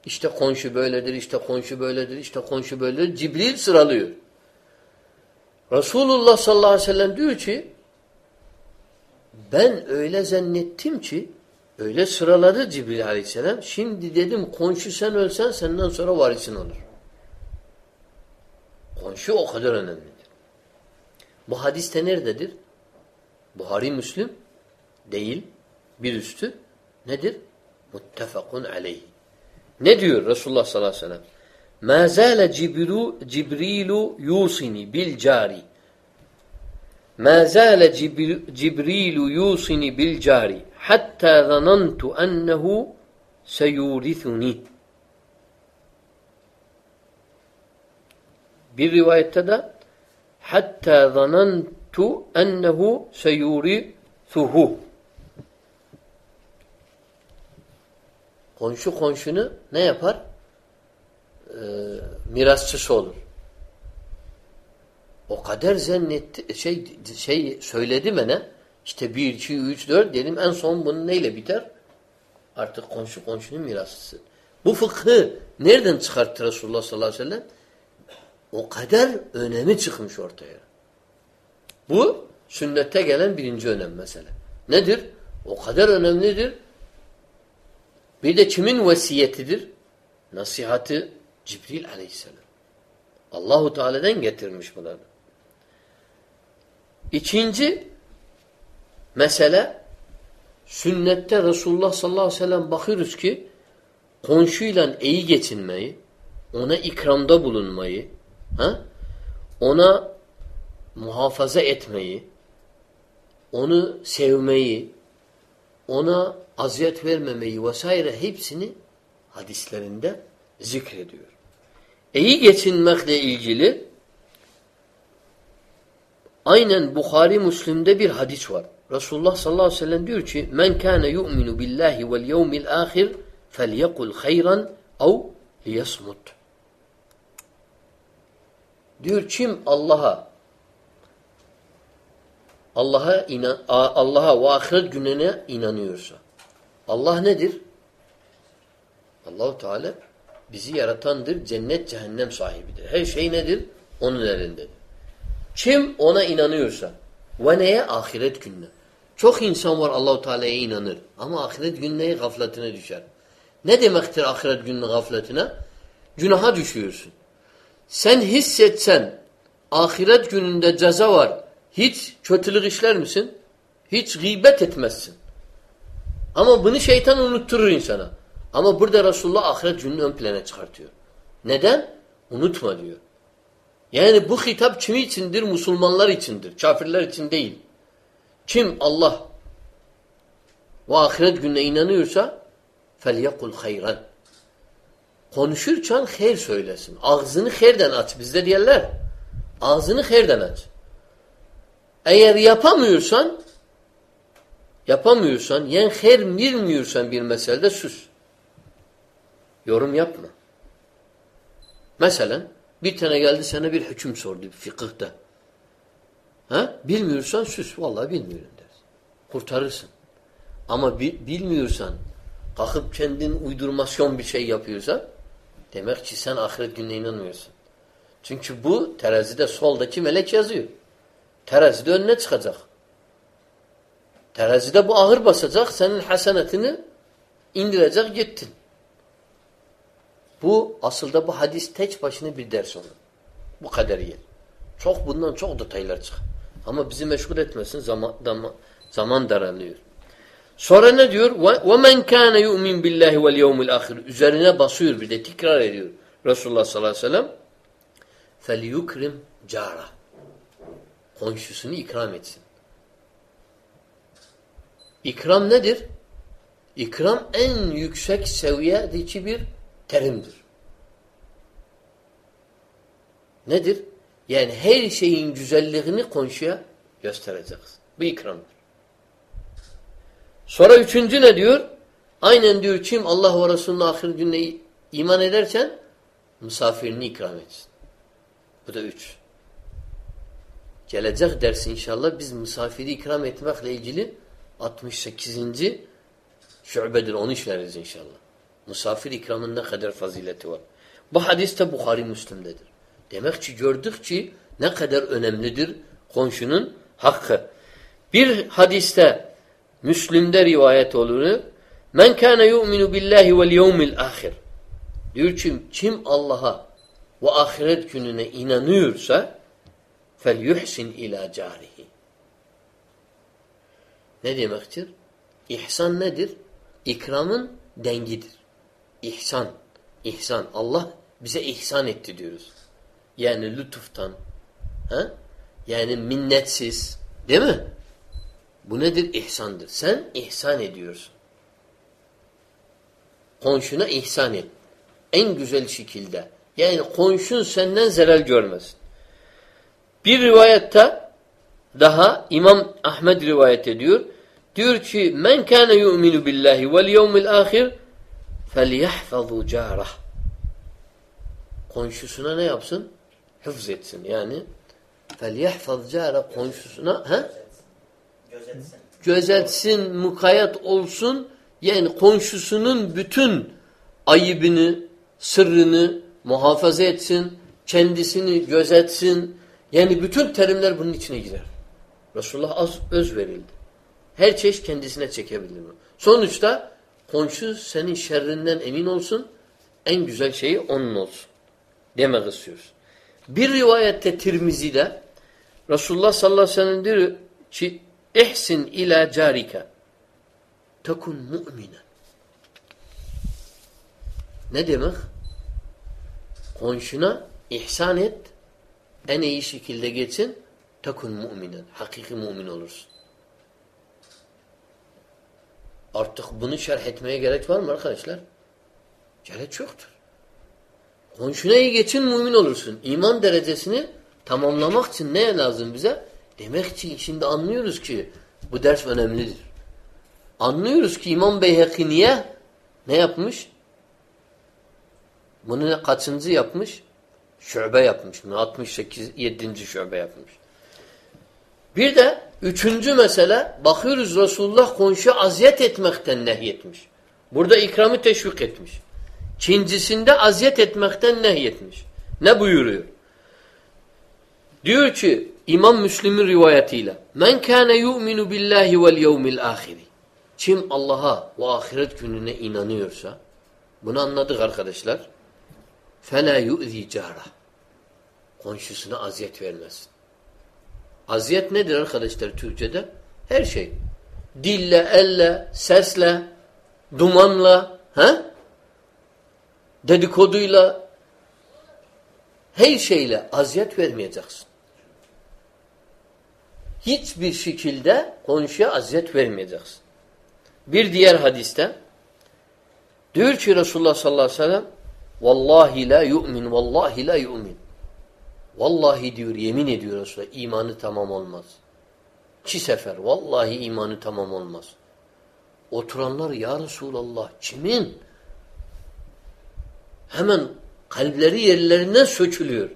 İşte komşu böyledir, işte komşu böyledir, işte komşu böyledir. Cibril sıralıyor. Resulullah sallallahu aleyhi ve sellem diyor ki ben öyle zannettim ki öyle sıraladı Cibril aleyhisselam. Şimdi dedim komşu sen ölsen senden sonra varisin olur. Komşu o kadar önemlidir. Bu hadiste nerededir? Buhari Müslüm değil. Bir üstü nedir? Muttefakun aleyhi. Ne diyor Resulullah sallallahu aleyhi ve sellem? مَا زَالَ جِبْرِيلُ يُوصِنِ بِالْجَارِ مَا زَالَ جِبْرِيلُ يُوصِنِ بِالْجَارِ hatta zanantu ennehu seyurithuni. Bir rivayette de hatta zanantu ennehu seyurithuhu. Konşu konşunu ne yapar? Ee, mirasçısı olur. O kadar zannetti, şey, şey söyledi bana, işte bir, iki, üç, dört dedim. En son bunun neyle biter? Artık komşu komşunun mirasçısı. Bu fıkhı nereden çıkarttı Resulullah sallallahu aleyhi ve sellem? O kadar önemi çıkmış ortaya. Bu sünnette gelen birinci önem mesela. Nedir? O kadar önemlidir. Bir de kimin vesiyetidir? Nasihatı Cibril aleyhisselam. Allahu Teala'dan getirmiş bunları. İkinci mesele sünnette Resulullah sallallahu aleyhi ve sellem bakıyoruz ki komşuyla iyi geçinmeyi, ona ikramda bulunmayı, ha? ona muhafaza etmeyi, onu sevmeyi, ona aziyet vermemeyi vesaire hepsini hadislerinde zikrediyor. İyi geçinmekle ilgili aynen Bukhari Müslim'de bir hadis var. Resulullah sallallahu aleyhi ve sellem diyor ki men kana yu'minu billahi vel yevmil ahir felyekul hayran ev liyasmut. Diyor kim Allah'a Allah'a inan Allah'a ve ahiret gününe inanıyorsa. Allah nedir? Allahu Teala bizi yaratandır, cennet cehennem sahibidir. Her şey nedir? Onun elindedir. Kim ona inanıyorsa ve neye? Ahiret gününe. Çok insan var Allahu Teala'ya inanır ama ahiret gününe gafletine düşer. Ne demektir ahiret gününe gafletine? Günaha düşüyorsun. Sen hissetsen ahiret gününde ceza var. Hiç kötülük işler misin? Hiç gıybet etmezsin. Ama bunu şeytan unutturur insana. Ama burada Resulullah ahiret gününü ön plana çıkartıyor. Neden? Unutma diyor. Yani bu hitap kimi içindir? Müslümanlar içindir. Kafirler için değil. Kim Allah ve ahiret gününe inanıyorsa فَلْيَقُلْ hayran. Konuşurken hayır söylesin. Ağzını hayırden aç. Bizde diyorlar. Ağzını hayırden aç. Eğer yapamıyorsan yapamıyorsan yani hayır bilmiyorsan bir meselede sus. Yorum yapma. Mesela bir tane geldi sana bir hüküm sordu fıkıhta. Ha? Bilmiyorsan sus. Vallahi bilmiyorum dersin. Kurtarırsın. Ama bi bilmiyorsan kalkıp kendin uydurmasyon bir şey yapıyorsan demek ki sen ahiret gününe inanmıyorsun. Çünkü bu terazide soldaki melek yazıyor. Terazide önüne çıkacak. Terazide bu ahır basacak, senin hasenetini indirecek gittin. Bu aslında bu hadis tek başına bir ders olur. Bu kadar yer. Çok bundan çok detaylar çık. Ama bizi meşgul etmesin zaman, zaman daralıyor. Sonra ne diyor? وَمَنْ كَانَ يُؤْمِنْ بِاللّٰهِ وَالْيَوْمِ الْآخِرِ Üzerine basıyor bir de tekrar ediyor. Resulullah sallallahu aleyhi ve sellem فَلْيُكْرِمْ cara. Komşusunu ikram etsin. İkram nedir? İkram en yüksek seviyedeki bir terimdir. Nedir? Yani her şeyin güzelliğini komşuya göstereceksin. Bu ikramdır. Sonra üçüncü ne diyor? Aynen diyor kim Allah ve Resulü'nün ahir gününe iman edersen misafirini ikram etsin. Bu da üç. Gelecek ders inşallah biz misafiri ikram etmekle ilgili 68. şubedir. Onu işleriz inşallah. Misafir ikramın ne kadar fazileti var. Bu hadis de Bukhari Müslim'dedir. Demek ki gördük ki Ne kadar önemlidir komşunun hakkı. Bir hadiste Müslim'de rivayet olur. Men kana yu'minu billahi vel yevmil ahir. Diyor ki kim Allah'a ve ahiret gününe inanıyorsa fel yuhsin ila carihi. Ne demektir? İhsan nedir? İkramın dengidir. İhsan. İhsan. Allah bize ihsan etti diyoruz. Yani lütuftan. He? Yani minnetsiz. Değil mi? Bu nedir? İhsandır. Sen ihsan ediyorsun. Komşuna ihsan et. En güzel şekilde. Yani komşun senden zarar görmesin. Bir rivayette daha İmam Ahmed rivayet ediyor. Diyor ki men kana yu'minu billahi vel yevmil ahir felyahfazu carah. Komşusuna ne yapsın? Hıfz etsin. Yani felyahfaz carah komşusuna he? Gözetsin. gözetsin, mukayyet olsun. Yani komşusunun bütün ayıbını, sırrını muhafaza etsin, kendisini gözetsin. Yani bütün terimler bunun içine girer. Resulullah az öz verildi. Her çeşit kendisine çekebilir. Sonuçta komşu senin şerrinden emin olsun, en güzel şeyi onun olsun. Demek istiyoruz. Bir rivayette Tirmizi'de Resulullah sallallahu aleyhi ve sellem diyor ki İhsin ila carika tekun mu'minen. Ne demek? Komşuna ihsan et, en iyi şekilde geçsin, tekun mu'minen. Hakiki mümin olursun. Artık bunu şerh etmeye gerek var mı arkadaşlar? Gerek yoktur. Komşuna iyi geçin mümin olursun. İman derecesini tamamlamak için ne lazım bize? Demek ki şimdi anlıyoruz ki bu ders önemlidir. Anlıyoruz ki İmam Beyheki niye ne yapmış? Bunu kaçıncı yapmış? Şöbe yapmış. Bunu 68 7. şöbe yapmış. Bir de üçüncü mesele bakıyoruz Resulullah komşu aziyet etmekten nehyetmiş. Burada ikramı teşvik etmiş. İkincisinde aziyet etmekten nehyetmiş. Ne buyuruyor? Diyor ki İmam Müslim'in rivayetiyle Men kâne yu'minu billahi vel yevmil ahiri Kim Allah'a ve ahiret gününe inanıyorsa bunu anladık arkadaşlar. Fela yu'zi cara. Komşusuna aziyet vermesin. Aziyet nedir arkadaşlar Türkçe'de? Her şey. Dille, elle, sesle, dumanla, he? dedikoduyla, her şeyle aziyet vermeyeceksin. Hiçbir şekilde komşuya aziyet vermeyeceksin. Bir diğer hadiste diyor ki Resulullah sallallahu aleyhi ve sellem Vallahi la yu'min, vallahi la yu'min. Vallahi diyor, yemin ediyor Resulullah, imanı tamam olmaz. İki sefer, vallahi imanı tamam olmaz. Oturanlar, ya Resulallah, kimin? Hemen kalpleri yerlerinden sökülüyor.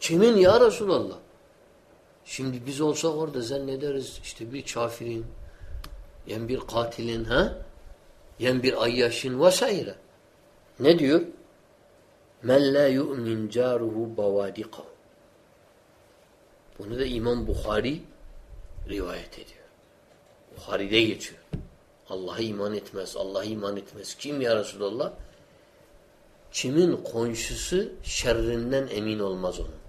Kimin ya Resulallah? Şimdi biz olsak orada zannederiz işte bir kafirin, yen bir katilin, ha? yen bir ayyaşın vesaire. Ne diyor? Men la yu'min caruhu bavadikahu. Bunu da İmam Bukhari rivayet ediyor. Bukhari'de geçiyor. Allah'a iman etmez, Allah'a iman etmez. Kim ya Resulallah? Kimin komşusu şerrinden emin olmaz onun.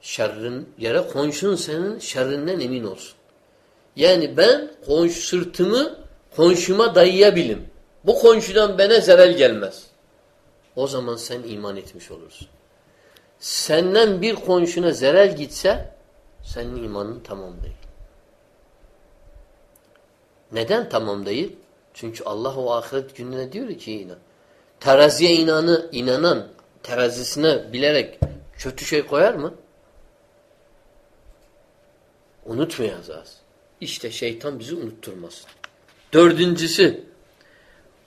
Şerrin yere komşun senin şerrinden emin olsun. Yani ben komşu sırtımı komşuma dayayabilim. Bu komşudan bana zarar gelmez. O zaman sen iman etmiş olursun. Senden bir komşuna zarar gitse senin imanın tamam değil. Neden tamam değil? Çünkü Allah o ahiret gününe diyor ki inan. Teraziye inanı, inanan terazisine bilerek kötü şey koyar mı? Unutmayacağız. İşte şeytan bizi unutturmasın. Dördüncüsü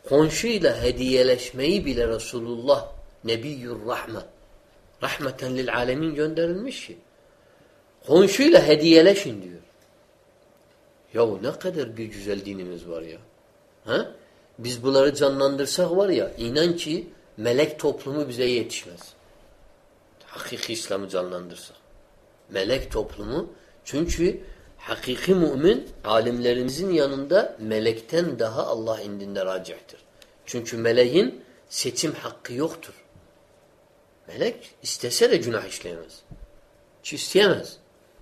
komşuyla hediyeleşmeyi bile Resulullah Nebiyyur Rahme rahmeten lil alemin gönderilmiş ki komşuyla hediyeleşin diyor. Yahu ne kadar bir güzel dinimiz var ya. Ha? Biz bunları canlandırsak var ya inan ki melek toplumu bize yetişmez. Hakiki İslam'ı canlandırsak. Melek toplumu çünkü hakiki mümin alimlerimizin yanında melekten daha Allah indinde racihtir. Çünkü meleğin seçim hakkı yoktur. Melek istese de günah işleyemez. Hiç isteyemez.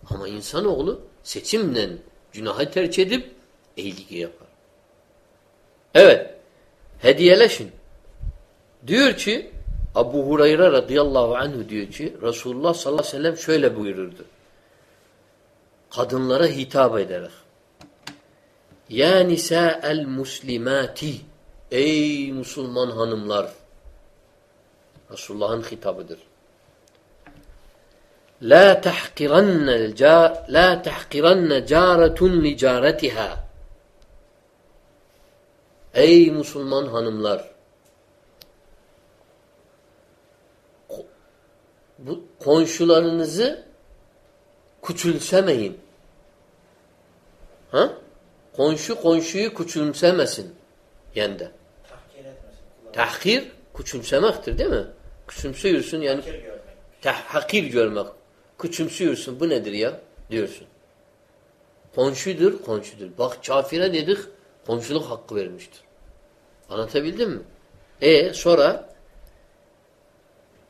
Ama insanoğlu seçimle günahı tercih edip iyiliği yapar. Evet. Hediyeleşin. Diyor ki Abu Hurayra radıyallahu anhu diyor ki Resulullah sallallahu aleyhi ve sellem şöyle buyururdu. Kadınlara hitap ederek. Ya nisa'el muslimati Ey Müslüman hanımlar Resulullah'ın hitabıdır. La tahqiranna la tahqiranna caratun li caratiha Ey Müslüman hanımlar bu komşularınızı küçülsemeyin. Ha? Komşu komşuyu küçümsemesin yende. Tahkir etmesin. kullanmak. Tahkir küçümsemektir değil mi? Küçümsüyorsun yani Tahkir görmek. tahkir görmek. Küçümsüyorsun. Bu nedir ya? Diyorsun. Komşudur, komşudur. Bak kafire dedik, komşuluk hakkı vermiştir. Anlatabildim mi? E sonra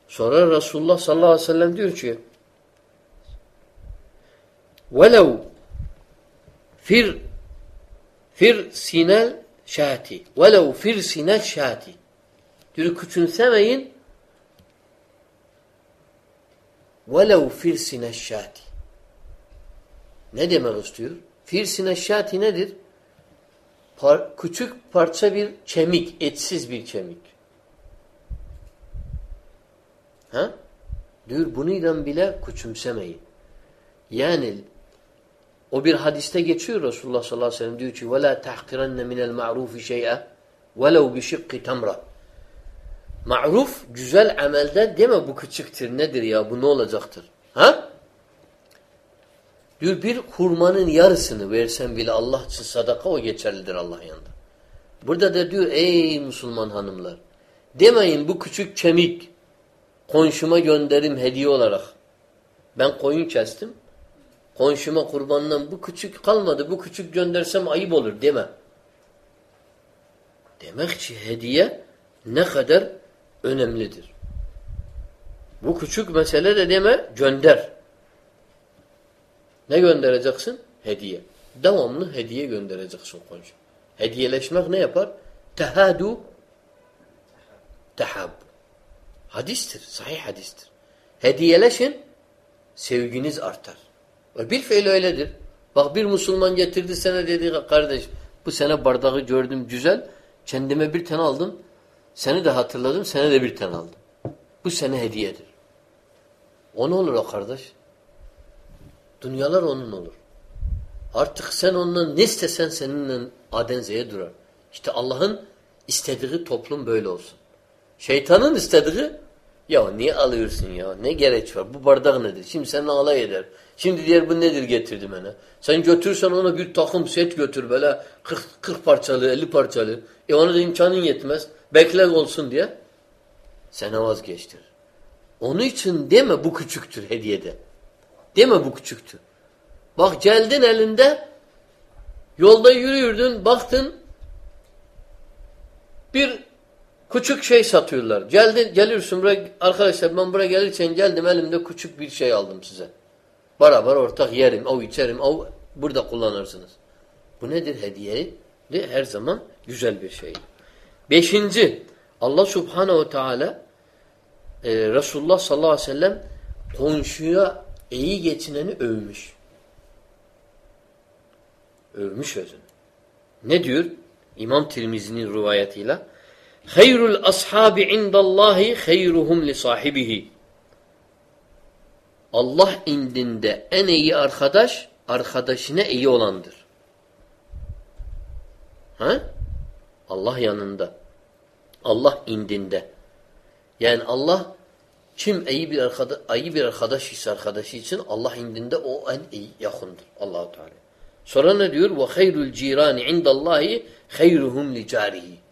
sonra Resulullah sallallahu aleyhi ve sellem diyor ki وَلَوْ Fir fir sinel şati. Velev fir sinel şati. Diyor küçümsemeyin. Velev fir sinel şati. Ne demek istiyor? Fir sinel şati nedir? Par küçük parça bir kemik, etsiz bir kemik. Ha? Diyor bununla bile küçümsemeyin. Yani o bir hadiste geçiyor Resulullah sallallahu aleyhi ve sellem diyor ki وَلَا تَحْقِرَنَّ مِنَ الْمَعْرُوفِ شَيْئًا وَلَوْ بِشِقِّ تَمْرًا Ma'ruf, güzel amelde deme bu küçüktür, nedir ya, bu ne olacaktır? Ha? Diyor bir hurmanın yarısını versen bile Allah için sadaka o geçerlidir Allah yanında. Burada da diyor ey Müslüman hanımlar demeyin bu küçük kemik komşuma gönderim hediye olarak. Ben koyun kestim. Komşuma kurbandan bu küçük kalmadı. Bu küçük göndersem ayıp olur deme. Demek ki hediye ne kadar önemlidir. Bu küçük mesele de deme gönder. Ne göndereceksin? Hediye. Devamlı hediye göndereceksin komşu. Hediyeleşmek ne yapar? Tehadu tehabbu. Hadistir. Sahih hadistir. Hediyeleşin sevginiz artar. Bir fiil öyledir. Bak bir Müslüman getirdi sana dedi kardeş bu sene bardağı gördüm güzel. Kendime bir tane aldım. Seni de hatırladım. Sene de bir tane aldım. Bu sene hediyedir. O ne olur o kardeş? Dünyalar onun olur. Artık sen ondan ne istesen seninle adenzeye durar. İşte Allah'ın istediği toplum böyle olsun. Şeytanın istediği ya niye alıyorsun ya? Ne gereç var? Bu bardak nedir? Şimdi seninle alay eder. Şimdi diğer bu nedir getirdi bana? Sen götürsen ona bir takım set götür böyle 40, 40 parçalı 50 parçalı. E ona da imkanın yetmez. Bekle olsun diye. Sana vazgeçtir. Onun için deme bu küçüktür hediyede. Deme bu küçüktür. Bak geldin elinde yolda yürüyordun baktın bir küçük şey satıyorlar. Geldin geliyorsun buraya arkadaşlar ben buraya gelirken geldim elimde küçük bir şey aldım size. Beraber ortak yerim, o içerim, o burada kullanırsınız. Bu nedir hediye? De her zaman güzel bir şey. Beşinci, Allah Subhanahu ve Teala e, Resulullah sallallahu aleyhi ve sellem komşuya iyi geçineni övmüş. Övmüş özünü. Ne diyor? İmam Tirmizi'nin rivayetiyle Hayrul ashabi indallahi hayruhum li sahibihi. Allah indinde en iyi arkadaş arkadaşına iyi olandır. Ha? Allah yanında. Allah indinde. Yani Allah kim iyi bir arkadaş, iyi bir arkadaş ise arkadaşı için Allah indinde o en iyi yakındır. Allahu Teala. Sonra ne diyor? Ve hayrul cirani indallahi hayruhum li carihi.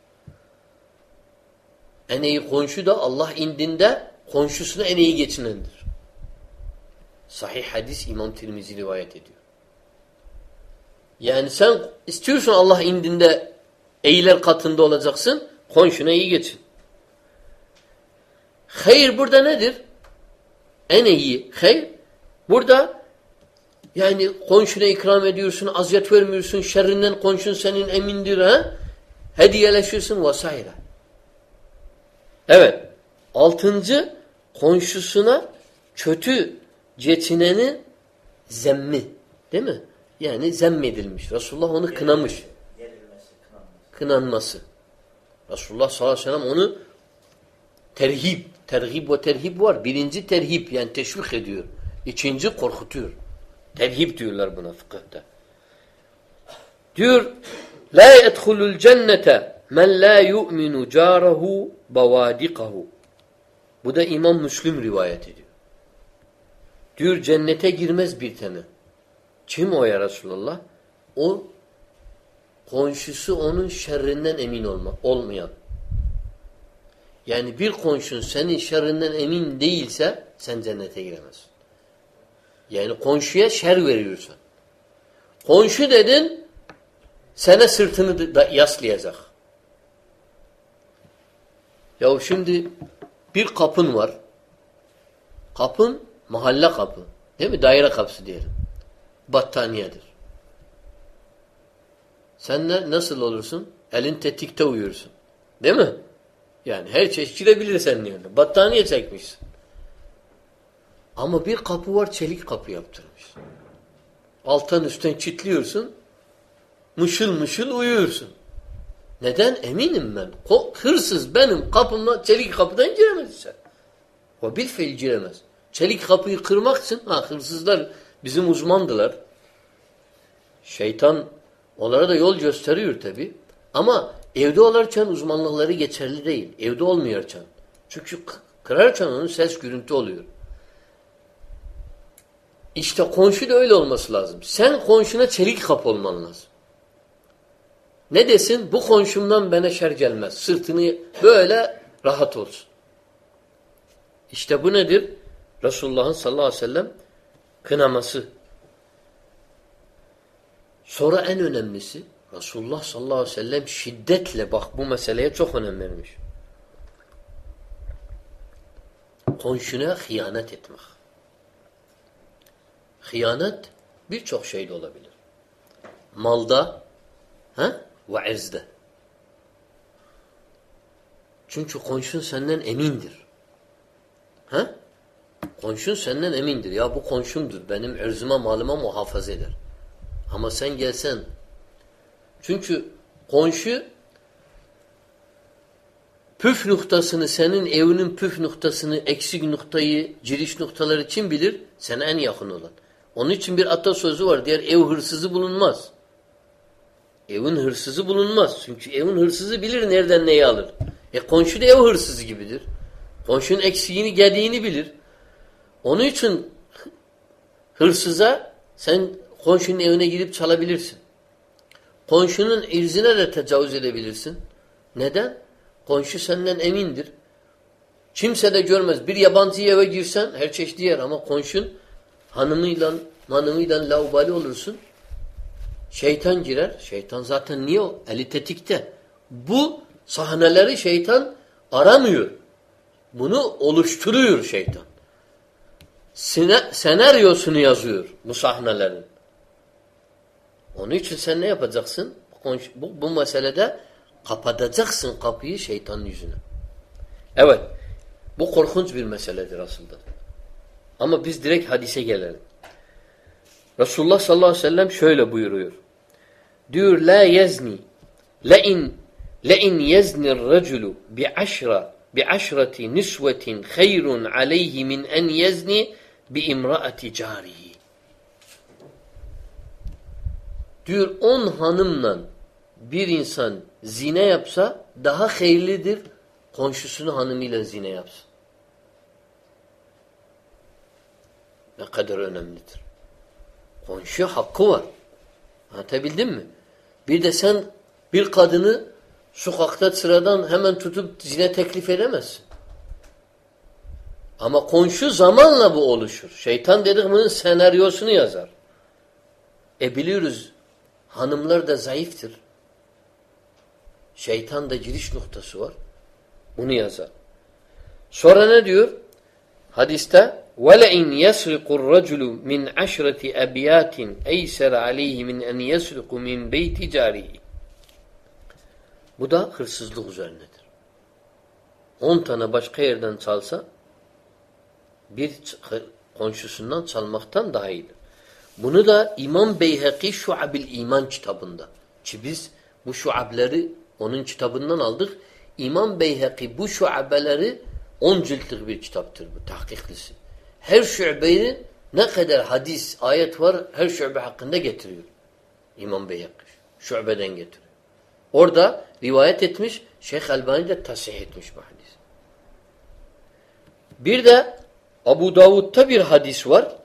En iyi komşu da Allah indinde komşusunu en iyi geçinendir. Sahih hadis İmam Tirmizi rivayet ediyor. Yani sen istiyorsun Allah indinde iyiler katında olacaksın, komşuna iyi geçin. Hayır burada nedir? En iyi hayır. Burada yani komşuna ikram ediyorsun, aziyet vermiyorsun, şerrinden komşun senin emindir ha? Hediyeleşiyorsun vesaire. Evet. Altıncı komşusuna kötü geçineni zemmi. Değil mi? Yani zemmedilmiş. Resulullah onu kınamış. Gerilmesi, kınanması. Kınanması. Resulullah sallallahu aleyhi ve sellem onu terhip, terhip ve terhip var. Birinci terhip yani teşvik ediyor. İkinci korkutuyor. Terhip diyorlar buna fıkıhta. Diyor La yedhulul cennete men la yu'minu carahu bavadikahu. Bu da İmam Müslim rivayet ediyor. Diyor cennete girmez bir tane. Kim o ya Resulallah? O komşusu onun şerrinden emin olma, olmayan. Yani bir komşun senin şerrinden emin değilse sen cennete giremezsin. Yani komşuya şer veriyorsan. Komşu dedin sana sırtını da yaslayacak. Ya şimdi bir kapın var. Kapın mahalle kapı. Değil mi? Daire kapısı diyelim. Battaniyedir. Sen ne, nasıl olursun? Elin tetikte uyursun. Değil mi? Yani her çeşit girebilir senin yanına. Battaniye çekmişsin. Ama bir kapı var çelik kapı yaptırmış. Alttan üstten çitliyorsun. Mışıl mışıl uyuyorsun. Neden? Eminim ben. Hırsız benim kapımla çelik kapıdan giremez sen. O bir fiil giremez. Çelik kapıyı kırmak için ha hırsızlar bizim uzmandılar. Şeytan onlara da yol gösteriyor tabi. Ama evde olarken uzmanlıkları geçerli değil. Evde olmuyorken. Çünkü kırarken onun ses gürültü oluyor. İşte komşu da öyle olması lazım. Sen komşuna çelik kapı olman lazım. Ne desin? Bu komşumdan bana şer gelmez. Sırtını böyle rahat olsun. İşte bu nedir? Resulullah'ın sallallahu aleyhi ve sellem kınaması. Sonra en önemlisi Resulullah sallallahu aleyhi ve sellem şiddetle bak bu meseleye çok önem vermiş. Komşuna hıyanet etmek. Hıyanet birçok şeyde olabilir. Malda ha? Ve irzde. Çünkü komşun senden emindir. Ha? Komşun senden emindir. Ya bu komşumdur. Benim erzime malıma muhafaza eder. Ama sen gelsen çünkü komşu püf noktasını, senin evinin püf noktasını, eksik noktayı, giriş noktaları kim bilir? Sana en yakın olan. Onun için bir atasözü var. Diğer ev hırsızı bulunmaz. Evin hırsızı bulunmaz. Çünkü evin hırsızı bilir nereden neyi alır. E komşu da ev hırsızı gibidir. Komşunun eksiğini, gediğini bilir. Onun için hırsıza sen komşunun evine girip çalabilirsin. Komşunun irzine de tecavüz edebilirsin. Neden? Komşu senden emindir. Kimse de görmez. Bir yabancı eve girsen her çeşit yer ama komşun hanımıyla manımıyla laubali olursun. Şeytan girer. Şeytan zaten niye o? Eli tetikte. Bu sahneleri şeytan aramıyor. Bunu oluşturuyor şeytan. Sine, senaryosunu yazıyor bu sahnelerin. Onun için sen ne yapacaksın? Bu, bu meselede kapatacaksın kapıyı şeytanın yüzüne. Evet. Bu korkunç bir meseledir aslında. Ama biz direkt hadise gelelim. Resulullah sallallahu aleyhi ve sellem şöyle buyuruyor. Diyor la yezni la in la in yezni raculu bi aşra bi aşrati nisvetin hayrun aleyhi min en yezni bi imraati carihi. Diyor on hanımla bir insan zine yapsa daha hayırlıdır komşusunu hanımıyla zine yapsın. Ne kadar önemlidir. Komşu hakkı var. Anlatabildim mi? Bir de sen bir kadını Sokakta sıradan hemen tutup zine teklif edemezsin. Ama komşu zamanla bu oluşur. Şeytan dedik bunun senaryosunu yazar. E biliyoruz hanımlar da zayıftır. Şeytan da giriş noktası var. Bunu yazar. Sonra ne diyor? Hadiste وَلَاِنْ يَسْرِقُ الرَّجُلُ مِنْ عَشْرَةِ أَبْيَاتٍ اَيْسَرَ عَلَيْهِ مِنْ اَنْ يَسْرِقُ مِنْ بَيْتِ جَارِهِ Bu da hırsızlık üzerinedir. On tane başka yerden çalsa bir komşusundan çalmaktan daha iyidir. Bunu da İmam Beyhaki Şuabil İman kitabında. Ki biz bu şuableri onun kitabından aldık. İmam Beyhaki bu şuabeleri on ciltlik bir kitaptır bu tahkiklisi. Her şubenin ne kadar hadis, ayet var her şube hakkında getiriyor. İmam Beyhaki. Şubeden getiriyor. Orada rivayet etmiş, Şeyh Albani de tasih etmiş bu hadis. Bir de Abu Davud'da bir hadis var.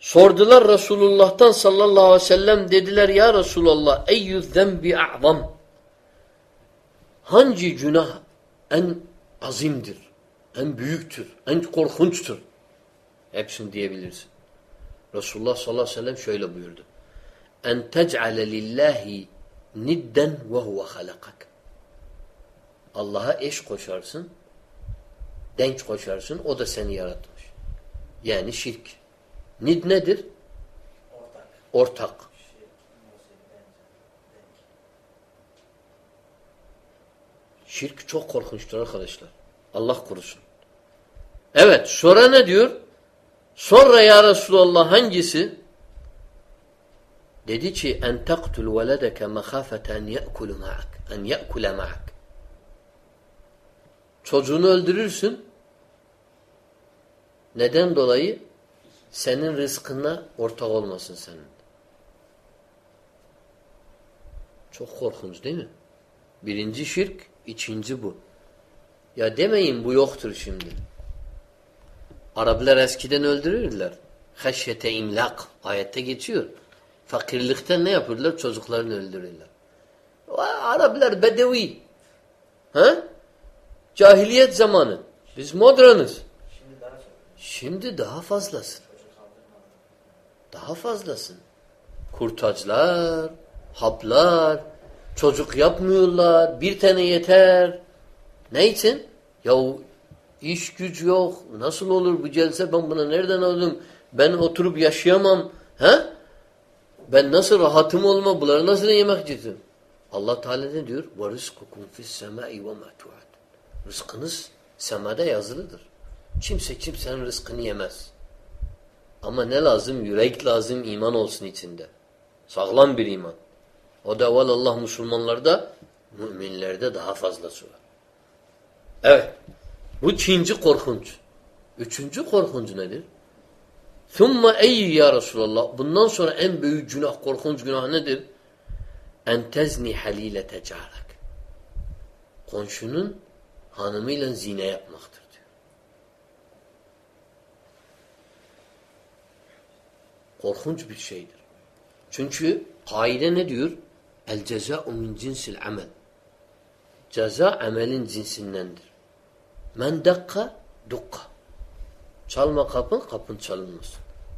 Sordular Resulullah'tan sallallahu aleyhi ve sellem dediler ya Resulallah eyyü zembi a'zam hangi günah en azimdir, en büyüktür, en korkunçtur? Hepsini diyebilirsin. Resulullah sallallahu aleyhi ve sellem şöyle buyurdu. En tec'ale lillahi nidden ve huve halakak. Allah'a eş koşarsın, denk koşarsın, o da seni yaratmış. Yani şirk. Nid nedir? Ortak. Ortak. Şirk çok korkunçtur arkadaşlar. Allah korusun. Evet sonra ne diyor? Sonra ya Resulallah hangisi? Dedi ki en taktul veledeke mehafete en ye'kulu ma'ak. En ye'kule ma'ak. Çocuğunu öldürürsün. Neden dolayı? Senin rızkına ortak olmasın senin. Çok korkunç değil mi? Birinci şirk, ikinci bu. Ya demeyin bu yoktur şimdi. Araplar eskiden öldürürdüler. Haşyete imlak. Ayette geçiyor. Fakirlikten ne yapırlar? Çocuklarını öldürürler. Araplar bedevi. Ha? Cahiliyet zamanı. Biz modernız. Şimdi daha. Şimdi daha fazlasın. Daha fazlasın. Kurtaçlar, haplar, çocuk yapmıyorlar, bir tane yeter. Ne için? Yahu iş güç yok. Nasıl olur bu celse ben buna nereden aldım? Ben oturup yaşayamam. He? Ben nasıl rahatım olma? Bunları nasıl yemek yedim? Allah Teala ne diyor? وَرِزْقُكُمْ فِي السَّمَاءِ وَمَا تُعَدُ Rızkınız semada yazılıdır. Kimse kimsenin rızkını yemez. Ama ne lazım? Yürek lazım, iman olsun içinde. Sağlam bir iman. O da Allah Müslümanlarda, müminlerde daha fazlası var. Evet. Bu ikinci korkunç. Üçüncü korkunç nedir? ثُمَّ اَيِّ ya Resulallah. Bundan sonra en büyük günah, korkunç günah nedir? En tezni halilete carak. Komşunun hanımıyla zine yapmaktır diyor. Korkunç bir şeydir. Çünkü kaide ne diyor? El ceza'u min cinsil amel. Ceza amelin cinsindendir. Men dakka dukka. Çalma kapın, kapın çalınmaz.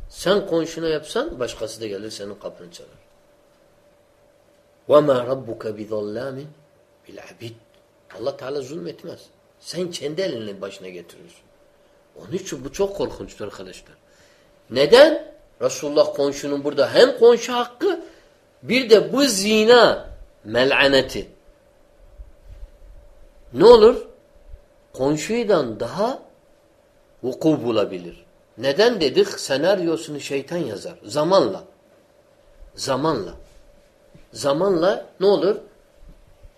Sen komşuna yapsan başkası da gelir senin kapını çalar. وَمَا رَبُّكَ بِظَلَّامٍ بِالْعَبِيدِ Allah Teala zulmetmez. Sen kendi elini başına getiriyorsun. Onun için bu çok korkunçtur arkadaşlar. Neden? Resulullah komşunun burada hem komşu hakkı bir de bu zina mel'aneti. Ne olur? Komşuydan daha vuku bulabilir. Neden dedik? Senaryosunu şeytan yazar. Zamanla. Zamanla. Zamanla ne olur?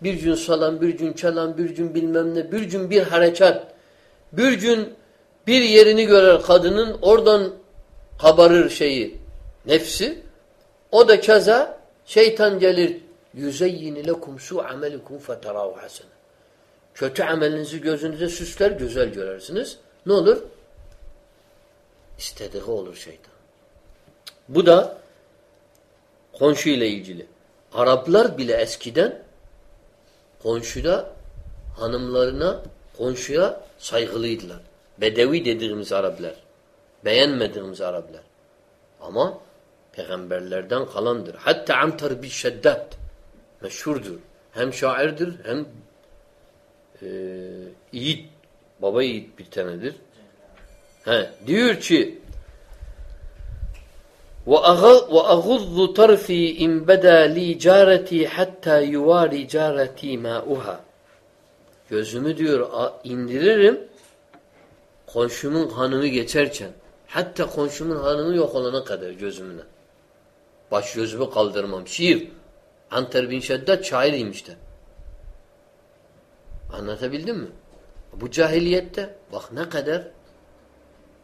Bir gün salan, bir gün çalan, bir gün bilmem ne, bir gün bir harekat, bir gün bir yerini görer kadının, oradan kabarır şeyi, nefsi. O da keza şeytan gelir. yüzeyyini lekum su amelikum feterahu hasene. Kötü amelinizi gözünüze süsler, güzel görersiniz. Ne olur? İstediği olur şeytan. Bu da komşu ile ilgili. Araplar bile eskiden komşuda hanımlarına, komşuya saygılıydılar. Bedevi dediğimiz Araplar. Beğenmediğimiz Araplar. Ama peygamberlerden kalandır. Hatta Amtar bin Şeddat meşhurdur. Hem şairdir hem e, yiğit, baba yiğit bir tanedir. He, diyor ki وَأَغُضُّ طَرْفِي اِنْ بَدَى لِي جَارَتِي حَتَّى يُوَارِ جَارَتِي مَاءُهَا Gözümü diyor indiririm komşumun hanımı geçerken hatta komşumun hanımı yok olana kadar gözümüne. Baş gözümü kaldırmam. Şiir. Anter bin Şeddat şairiymiş de. Anlatabildim mi? Bu cahiliyette bak ne kadar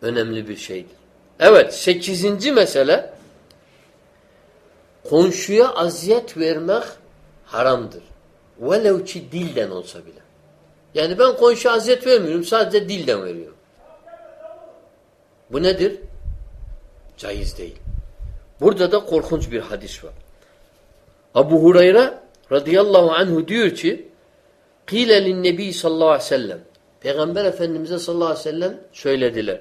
önemli bir şeydir. Evet sekizinci mesele komşuya aziyet vermek haramdır. Velev ki dilden olsa bile. Yani ben komşuya aziyet vermiyorum sadece dilden veriyorum. Bu nedir? Caiz değil. Burada da korkunç bir hadis var. Abu Hurayra radıyallahu anhu diyor ki Kile linnebi sallallahu aleyhi ve sellem Peygamber Efendimiz'e sallallahu aleyhi ve sellem söylediler.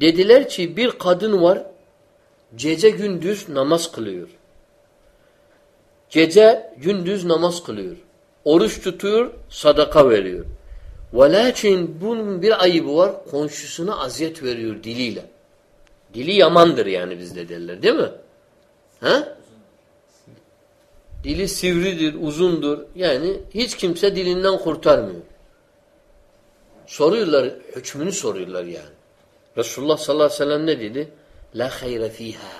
Dediler ki bir kadın var gece gündüz namaz kılıyor. Gece gündüz namaz kılıyor. Oruç tutuyor, sadaka veriyor. Velakin bunun bir ayıbı var. Komşusuna aziyet veriyor diliyle. Dili yamandır yani bizde derler değil mi? Ha? Dili sivridir, uzundur. Yani hiç kimse dilinden kurtarmıyor. Soruyorlar, hükmünü soruyorlar yani. Resulullah sallallahu aleyhi ve sellem ne dedi? La hayre fiha.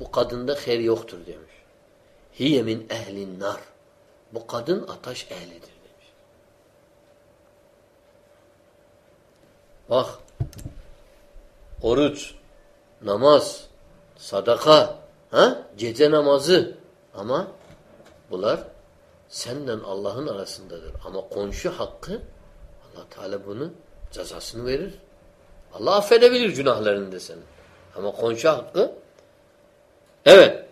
Bu kadında hayır yoktur demiş. Hiye min ehlin nar. Bu kadın ataş ehlidir demiş. Bak. Oruç, namaz, sadaka, ha? gece namazı ama bunlar senden Allah'ın arasındadır. Ama komşu hakkı Allah Teala bunu cezasını verir. Allah affedebilir günahlarını da senin. Ama komşu hakkı evet.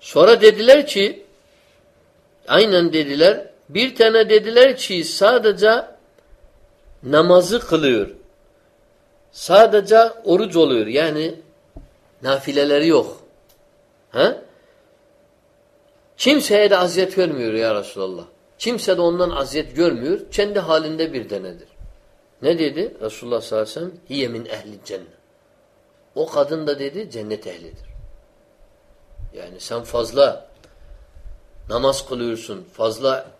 Sonra dediler ki aynen dediler bir tane dediler ki sadece namazı kılıyor. Sadece oruç oluyor. Yani nafileleri yok. Ha? Kimseye de aziyet vermiyor ya Resulallah. Kimse de ondan aziyet görmüyor. Kendi halinde bir denedir. Ne dedi? Resulullah sallallahu aleyhi ve sellem ehli cennet. O kadın da dedi cennet ehlidir. Yani sen fazla namaz kılıyorsun, fazla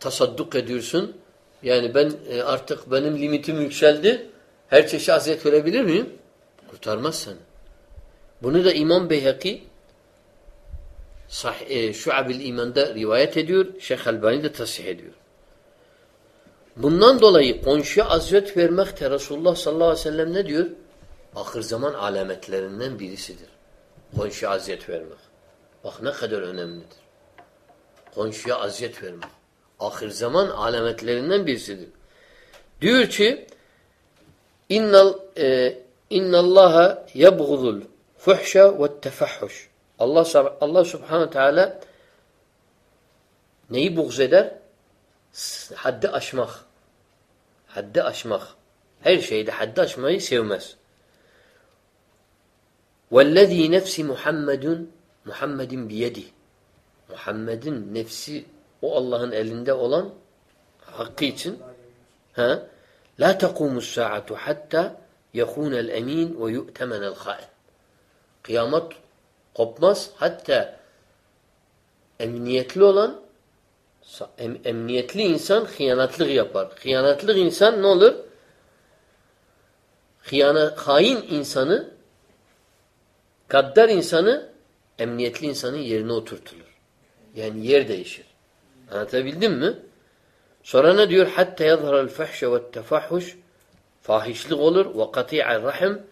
tasadduk ediyorsun. Yani ben e, artık benim limitim yükseldi. Her çeşit aziyet verebilir miyim? Kurtarmaz seni. Bunu da İmam Beyhaki e, Şuab-ül İman'da rivayet ediyor. Şeyh Albani de tasih ediyor. Bundan dolayı komşuya aziyet vermek de Resulullah sallallahu aleyhi ve sellem ne diyor? Ahir zaman alametlerinden birisidir. Komşuya aziyet vermek. Bak ne kadar önemlidir. Komşuya aziyet vermek. Ahir zaman alametlerinden birisidir. Diyor ki innal e, innallaha yebgudul fuhşa ve tefahhuş. Allah Allah Subhanahu Teala neyi buğz eder? Haddi aşmak. Haddi aşmak. Her şeyde haddi aşmayı sevmez. وَالَّذ۪ي nefsi Muhammedun Muhammedin biyedi. Muhammed'in nefsi o Allah'ın elinde olan hakkı için ha la taqumus saatu hatta yekunel emin ve yu'temenel hain. Kıyamet kopmaz. Hatta emniyetli olan em, emniyetli insan hıyanatlık yapar. Hıyanatlık insan ne olur? Hıyana, hain insanı gaddar insanı emniyetli insanın yerine oturtulur. Yani yer değişir. Anlatabildim mi? Sonra ne diyor? Hatta yazharal fahşe ve tefahhuş fahişlik olur ve kati'ar rahim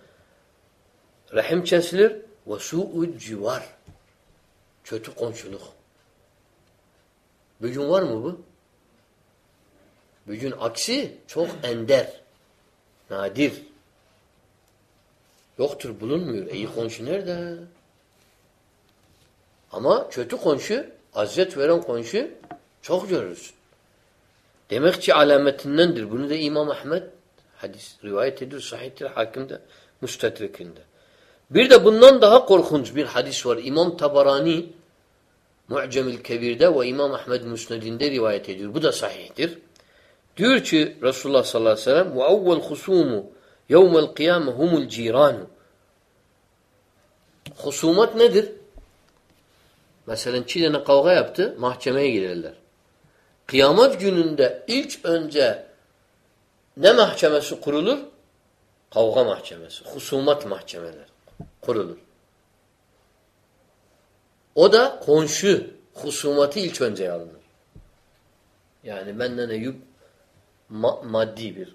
rahim kesilir ve su'ud civar. Kötü komşuluk. Bugün var mı bu? Bugün aksi çok ender. Nadir. Yoktur bulunmuyor. İyi komşu nerede? Ama kötü komşu, aziyet veren komşu çok görürsün. Demek ki alametindendir. Bunu da İmam Ahmet hadis rivayet ediyor. Sahihtir hakimde, müstedrikinde. Bir de bundan daha korkunç bir hadis var. İmam Tabarani Mu'cemil Kebir'de ve İmam Ahmed Müsned'inde rivayet ediyor. Bu da sahihtir. Diyor ki Resulullah sallallahu aleyhi ve sellem ve evvel husumu yevmel kıyame humul ciranu Husumat nedir? Mesela iki tane kavga yaptı, mahkemeye girerler. Kıyamet gününde ilk önce ne mahkemesi kurulur? Kavga mahkemesi, husumat mahkemeleri kurulur. O da konşu husumatı ilk önce alınır. Yani benden Eyüp ma maddi bir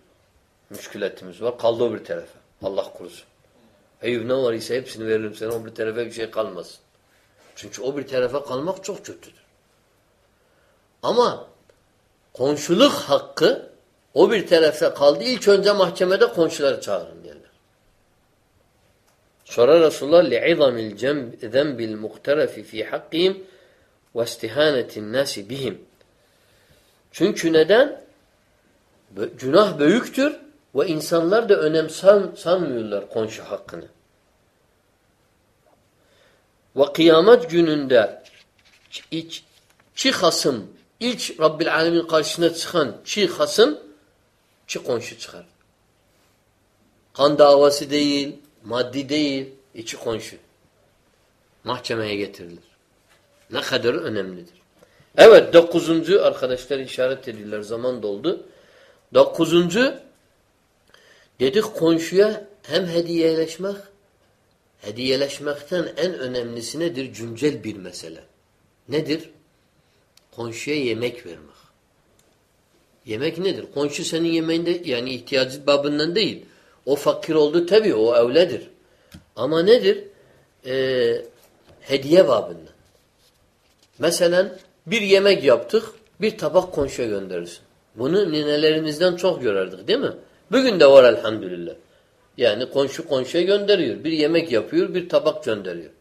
müşkületimiz var. Kaldı o bir tarafa. Allah korusun. Eyüp ne var ise hepsini veririm sana. O bir tarafa bir şey kalmaz. Çünkü o bir tarafa kalmak çok kötüdür. Ama komşuluk hakkı o bir tarafa kaldı. İlk önce mahkemede komşuları çağırın derler. Sonra Resulullah لِعِظَمِ الْذَنْبِ الْمُقْتَرَفِ ف۪ي حَقِّهِمْ وَاسْتِهَانَةِ النَّاسِ بِهِمْ Çünkü neden? Günah büyüktür ve insanlar da önem sanmıyorlar komşu hakkını. Ve kıyamet gününde iç, çi hasım ilk Rabbil Alemin karşısına çıkan çi hasım çi komşu çıkar. Kan davası değil, maddi değil, içi komşu. Mahkemeye getirilir. Ne kadar önemlidir. Evet dokuzuncu arkadaşlar işaret ediyorlar zaman doldu. Dokuzuncu dedik komşuya hem hediyeleşmek hediyeleşmekten en önemlisi nedir? Güncel bir mesele. Nedir? Komşuya yemek vermek. Yemek nedir? Komşu senin yemeğinde yani ihtiyacı babından değil. O fakir oldu tabii o evledir. Ama nedir? Ee, hediye babından. Mesela bir yemek yaptık, bir tabak komşuya gönderirsin. Bunu ninelerimizden çok görerdik değil mi? Bugün de var elhamdülillah. Yani komşu komşuya gönderiyor. Bir yemek yapıyor, bir tabak gönderiyor.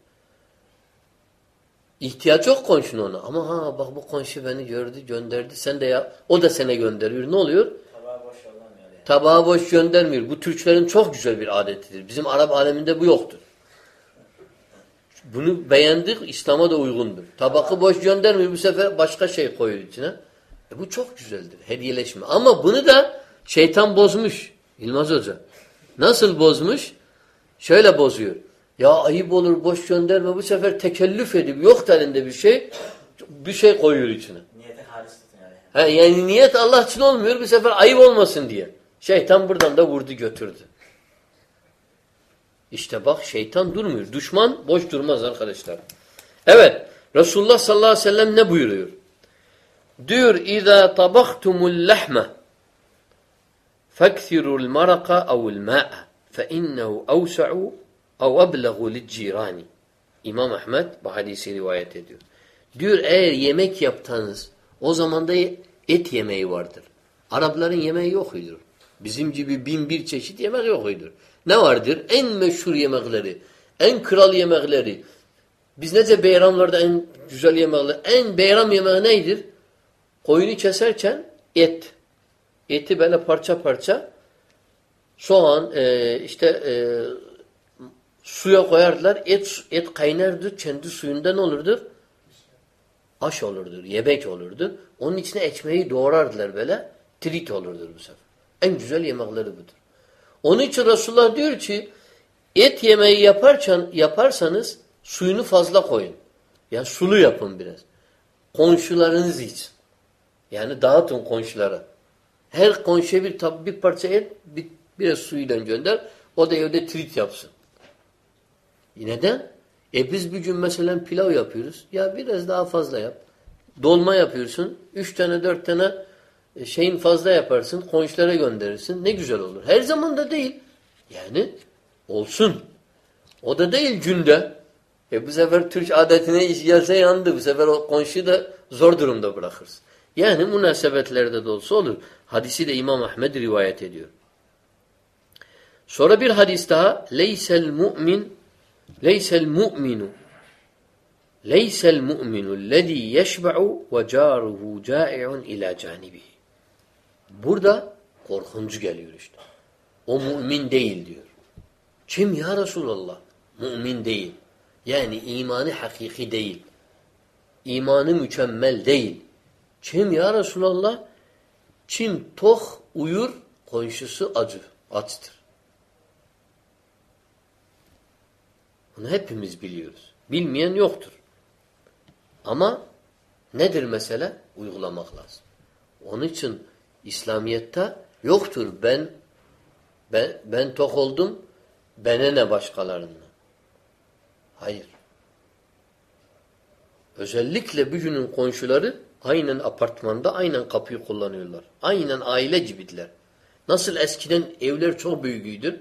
İhtiyaç yok komşunun ona. Ama ha bak bu komşu beni gördü, gönderdi. Sen de ya o da sana gönderiyor. Ne oluyor? Tabağı boş yani. Tabağı boş göndermiyor. Bu Türklerin çok güzel bir adetidir. Bizim Arap aleminde bu yoktur. Bunu beğendik, İslam'a da uygundur. Tabakı boş göndermiyor, bu sefer başka şey koyuyor içine. E bu çok güzeldir, hediyeleşme. Ama bunu da şeytan bozmuş, İlmaz Hoca. Nasıl bozmuş? Şöyle bozuyor. Ya ayıp olur, boş gönderme, bu sefer tekellüf edip, yok elinde bir şey, bir şey koyuyor içine. Niyeti halis tutun yani. Ha, yani niyet Allah için olmuyor, bu sefer ayıp olmasın diye. Şeytan buradan da vurdu götürdü. İşte bak şeytan durmuyor. Düşman boş durmaz arkadaşlar. Evet. Resulullah sallallahu aleyhi ve sellem ne buyuruyor? Diyor اِذَا طَبَخْتُمُ اللَّحْمَ فَاكْثِرُوا الْمَرَقَ اَوْ الْمَاءَ فَاِنَّهُ اَوْسَعُ اَوْ اَبْلَغُ لِلْجِيرَانِ İmam Ahmet bu hadisi rivayet ediyor. Diyor eğer yemek yaptanız o zaman da et yemeği vardır. Arapların yemeği yok idir. Bizim gibi bin bir çeşit yemek yok idir. Ne vardır? En meşhur yemekleri, en kral yemekleri. Biz nece beyramlarda en güzel yemekler, en beyram yemeği neydir? Koyunu keserken et. Eti böyle parça parça soğan, e, işte e, suya koyardılar. Et, et kaynardı. Kendi suyundan olurdur. Aş olurdur. Yemek olurdu. Onun içine ekmeği doğrardılar böyle. Trit olurdur bu sefer. En güzel yemekleri budur. Onun için Resulullah diyor ki et yemeği yaparken, yaparsanız suyunu fazla koyun. Yani sulu yapın biraz. Komşularınız için. Yani dağıtın komşulara. Her komşuya bir, bir parça et bir, biraz suyuyla gönder. O da evde trit yapsın. Neden? E biz bir gün mesela pilav yapıyoruz. Ya biraz daha fazla yap. Dolma yapıyorsun. Üç tane dört tane e, şeyin fazla yaparsın. Komşulara gönderirsin. Ne güzel olur. Her zaman da değil. Yani olsun. O da değil günde. E bu sefer Türk adetine iş gelse yandı. Bu sefer o komşuyu da zor durumda bırakırız. Yani münasebetlerde de olsa olur. Hadisi de İmam Ahmed rivayet ediyor. Sonra bir hadis daha leysel mu'min leysel mu'minu leysel mu'minu lezî yeşbe'u ve câruhu câi'un ilâ canibihi. Burada korkuncu geliyor işte. O mümin değil diyor. Kim ya Resulallah? Mümin değil. Yani imanı hakiki değil. İmanı mükemmel değil. Kim ya Resulallah? Kim tok uyur, komşusu acı, açtır. Bunu hepimiz biliyoruz. Bilmeyen yoktur. Ama nedir mesele? Uygulamak lazım. Onun için İslamiyet'te yoktur. Ben ben, ben tok oldum, bana ne başkalarına. Hayır. Özellikle bugünün komşuları aynen apartmanda aynen kapıyı kullanıyorlar. Aynen aile gibidiler. Nasıl eskiden evler çok büyüğüydür.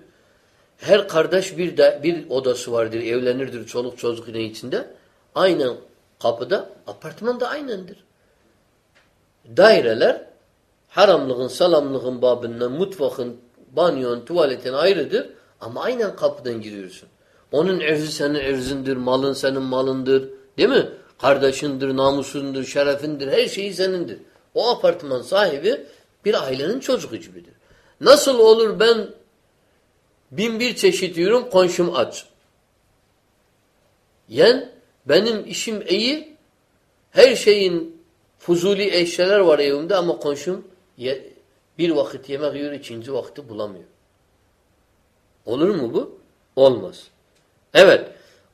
Her kardeş bir de bir odası vardır, evlenirdir çoluk çocuk yine içinde. Aynen kapıda, apartmanda aynendir. Daireler haramlığın, salamlığın babından, mutfakın, banyon, tuvaletin ayrıdır. Ama aynen kapıdan giriyorsun. Onun erzi senin erzindir, malın senin malındır. Değil mi? Kardeşindir, namusundur, şerefindir, her şeyi senindir. O apartman sahibi bir ailenin çocuğu gibidir. Nasıl olur ben bin bir çeşit yiyorum, komşum aç. Yen benim işim iyi, her şeyin fuzuli eşyalar var evimde ama komşum bir vakit yemek yiyor, ikinci vakti bulamıyor. Olur mu bu? Olmaz. Evet.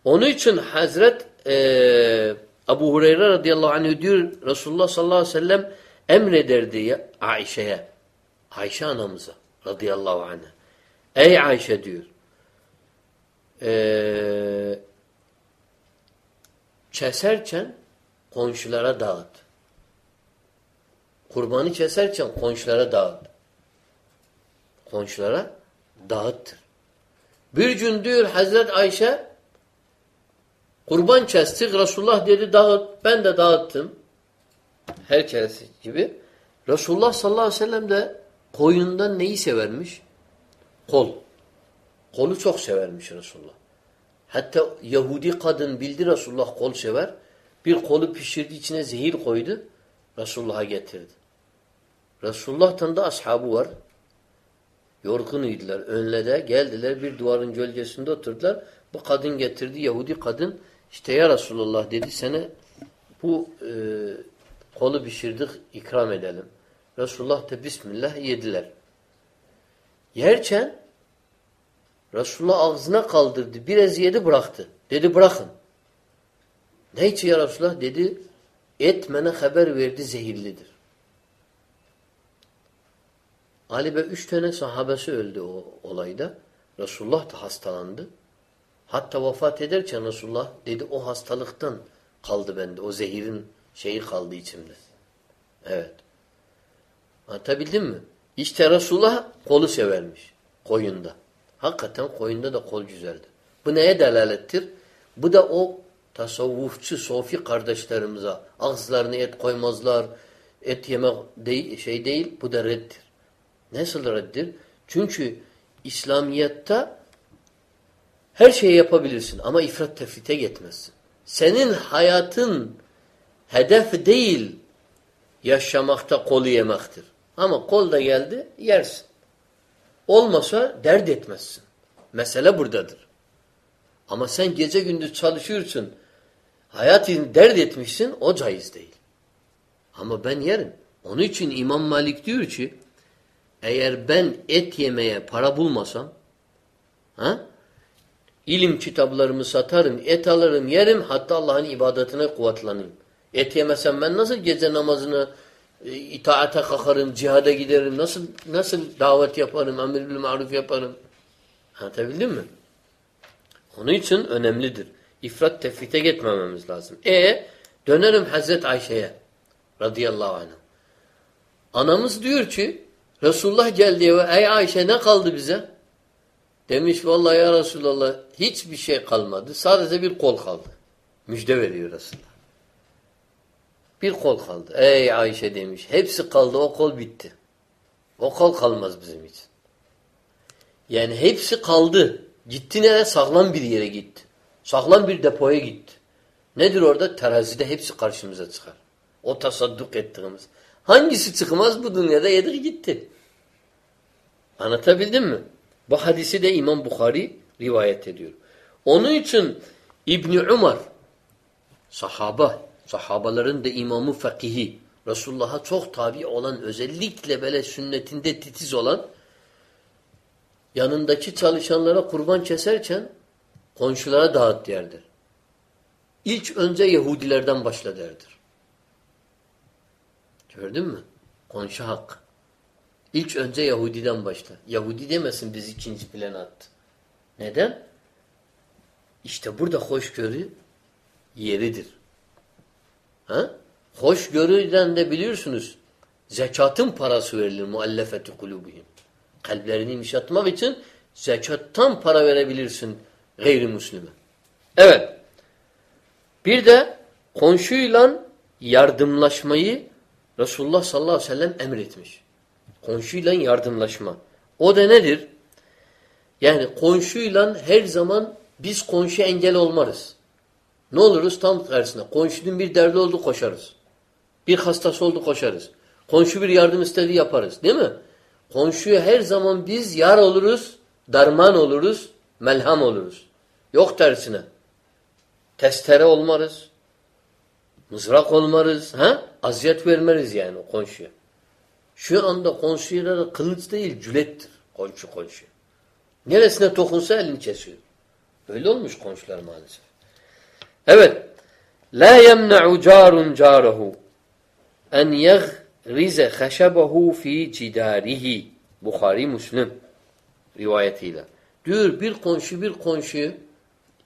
Onun için Hazret e, Abu Hureyre radıyallahu anh diyor Resulullah sallallahu aleyhi ve sellem emrederdi Ayşe'ye. Ayşe anamıza radıyallahu anh. Ey Ayşe diyor. E, keserken komşulara dağıt. Kurbanı keserken komşulara dağıt. Komşulara dağıttır. Bir gün diyor Hazret Ayşe kurban kestik. Resulullah dedi dağıt. Ben de dağıttım. Herkes gibi. Resulullah sallallahu aleyhi ve sellem de koyundan neyi severmiş? Kol. Kolu çok severmiş Resulullah. Hatta Yahudi kadın bildi Resulullah kol sever. Bir kolu pişirdi içine zehir koydu. Resulullah'a getirdi. Resulullah'tan da ashabı var. Yorgun uydular. Önlede geldiler bir duvarın gölgesinde oturdular. Bu kadın getirdi Yahudi kadın. İşte ya Resulullah dedi sana bu e, kolu pişirdik ikram edelim. Resulullah da Bismillah yediler. Yerken Resulullah ağzına kaldırdı. Biraz yedi bıraktı. Dedi bırakın. Ne için ya Resulullah? Dedi et bana haber verdi zehirlidir. Ali Bey üç tane sahabesi öldü o olayda. Resulullah da hastalandı. Hatta vefat ederken Resulullah dedi o hastalıktan kaldı bende. O zehirin şeyi kaldı içimde. Evet. Anlatabildim mi? İşte Resulullah kolu severmiş. Koyunda. Hakikaten koyunda da kol güzeldi. Bu neye delalettir? Bu da o tasavvufçu, sofi kardeşlerimize ağızlarına et koymazlar, et yemek değil, şey değil, bu da reddir. Nasıl reddir? Çünkü İslamiyet'te her şeyi yapabilirsin ama ifrat tefrite gitmezsin. Senin hayatın hedef değil yaşamakta kolu yemektir. Ama kol da geldi yersin. Olmasa dert etmezsin. Mesele buradadır. Ama sen gece gündüz çalışıyorsun, hayatını dert etmişsin, o caiz değil. Ama ben yerim. Onun için İmam Malik diyor ki, eğer ben et yemeye para bulmasam, ha, ilim kitaplarımı satarım, et alırım, yerim, hatta Allah'ın ibadetine kuvvetlanayım. Et yemesem ben nasıl gece namazını itaate kalkarım, cihada giderim, nasıl nasıl davet yaparım, emir bil maruf yaparım. Anlatabildim mi? Onun için önemlidir. İfrat tefrite gitmememiz lazım. E dönerim Hazreti Ayşe'ye radıyallahu anh. Anamız diyor ki Resulullah geldi eve ey Ayşe ne kaldı bize? Demiş vallahi ya Resulallah hiçbir şey kalmadı. Sadece bir kol kaldı. Müjde veriyor Resulullah. Bir kol kaldı. Ey Ayşe demiş. Hepsi kaldı o kol bitti. O kol kalmaz bizim için. Yani hepsi kaldı. Gitti nereye? Sağlam bir yere gitti. Sağlam bir depoya gitti. Nedir orada? Terazide hepsi karşımıza çıkar. O tasadduk ettiğimiz. Hangisi çıkmaz bu dünyada yedir gitti. Anlatabildim mi? Bu hadisi de İmam Bukhari rivayet ediyor. Onun için İbni Umar sahaba, sahabaların da imamı fakihi, Resulullah'a çok tabi olan, özellikle böyle sünnetinde titiz olan yanındaki çalışanlara kurban keserken komşulara dağıt derdir. İlk önce Yahudilerden başla derdir. Gördün mü? Komşu hak. İlk önce Yahudiden başla. Yahudi demesin biz ikinci plana attı. Neden? İşte burada hoşgörü yeridir. Ha? Hoşgörüden de biliyorsunuz zekatın parası verilir muallefeti kulubihim. Kalplerini yumuşatmak için zekattan para verebilirsin gayrimüslime. Evet. Bir de komşuyla yardımlaşmayı Resulullah sallallahu aleyhi ve sellem emretmiş. Komşuyla yardımlaşma. O da nedir? Yani komşuyla her zaman biz komşu engel olmarız. Ne oluruz? Tam tersine. Komşunun bir derdi oldu koşarız. Bir hastası oldu koşarız. Komşu bir yardım istedi yaparız. Değil mi? Komşuya her zaman biz yar oluruz, darman oluruz, melham oluruz. Yok tersine. Testere olmarız. Mızrak olmarız. Ha? Aziyet vermeriz yani o komşuya. Şu anda komşuya da kılıç değil, cülettir. Komşu komşu. Neresine dokunsa elini kesiyor. Öyle olmuş komşular maalesef. Evet. La yemne'u carun carahu en yegrize haşabahu fi cidarihi. Bukhari Müslüm rivayetiyle. Diyor bir komşu bir komşuyu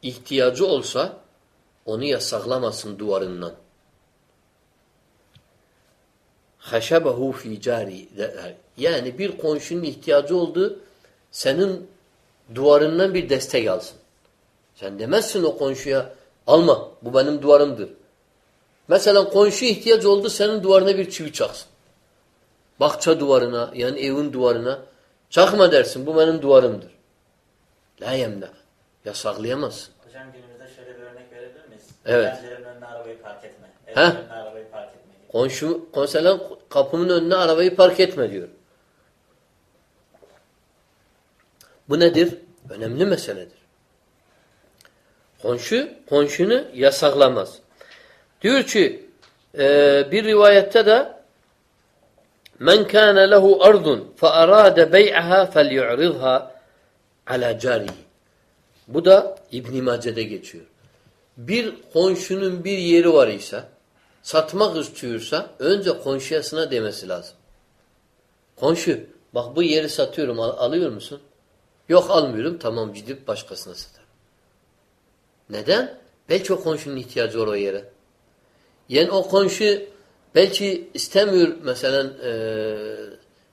ihtiyacı olsa onu yasaklamasın duvarından. Haşabahu fi cari. Yani bir komşunun ihtiyacı oldu senin duvarından bir destek alsın. Sen demezsin o komşuya alma bu benim duvarımdır. Mesela komşu ihtiyaç oldu senin duvarına bir çivi çaksın. Bahçe duvarına yani evin duvarına çakma dersin bu benim duvarımdır. La yemne. Yasaklayamazsın. Hocam günümüzde şöyle bir örnek verebilir miyiz? Evet. Evlerin önüne arabayı park etme. Evlerin önüne arabayı park etme. Komşu, kapımın önüne arabayı park etme diyor. Bu nedir? Önemli meseledir. Komşu, komşunu yasaklamaz. Diyor ki e, bir rivayette de men kana lehu ardun fa arada bey'aha felyu'ridha ala carihi. Bu da İbn Mace'de geçiyor. Bir komşunun bir yeri var ise satmak istiyorsa önce komşuyasına demesi lazım. Komşu bak bu yeri satıyorum al- alıyor musun? Yok almıyorum tamam gidip başkasına satar. Neden? Belki o komşunun ihtiyacı var o yere. Yani o komşu belki istemiyor mesela e,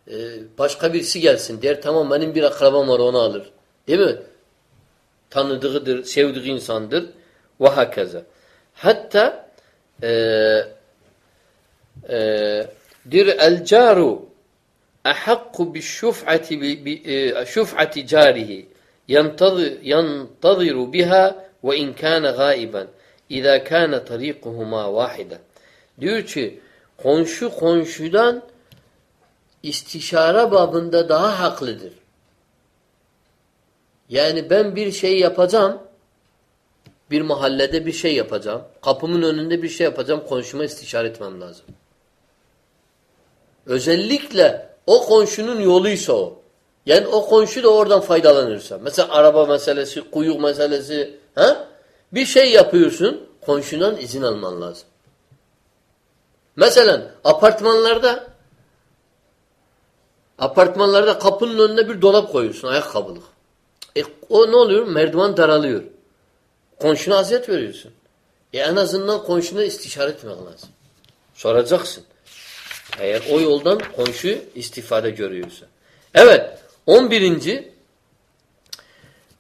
e, başka birisi gelsin der tamam benim bir akrabam var onu alır. Değil mi? Tanıdığıdır, sevdiği insandır. Ve hakaza. Hatta e, e, dir el caru ahakku bi şuf'ati bi e, şuf'ati carihi yantazir yantaziru biha ve in kana gaiben İza kana tarikuhuma vahide. Diyor ki komşu komşudan istişare babında daha haklıdır. Yani ben bir şey yapacağım, bir mahallede bir şey yapacağım, kapımın önünde bir şey yapacağım, komşuma istişare etmem lazım. Özellikle o komşunun yoluysa o. Yani o komşu da oradan faydalanırsa. Mesela araba meselesi, kuyu meselesi. Ha? Bir şey yapıyorsun, komşundan izin alman lazım. Mesela apartmanlarda apartmanlarda kapının önüne bir dolap koyuyorsun, ayakkabılık. E, o ne oluyor? Merdiven daralıyor. Komşuna aziyet veriyorsun. E en azından komşuna istişare etmek lazım. Soracaksın. Eğer o yoldan komşu istifade görüyorsa. Evet. On birinci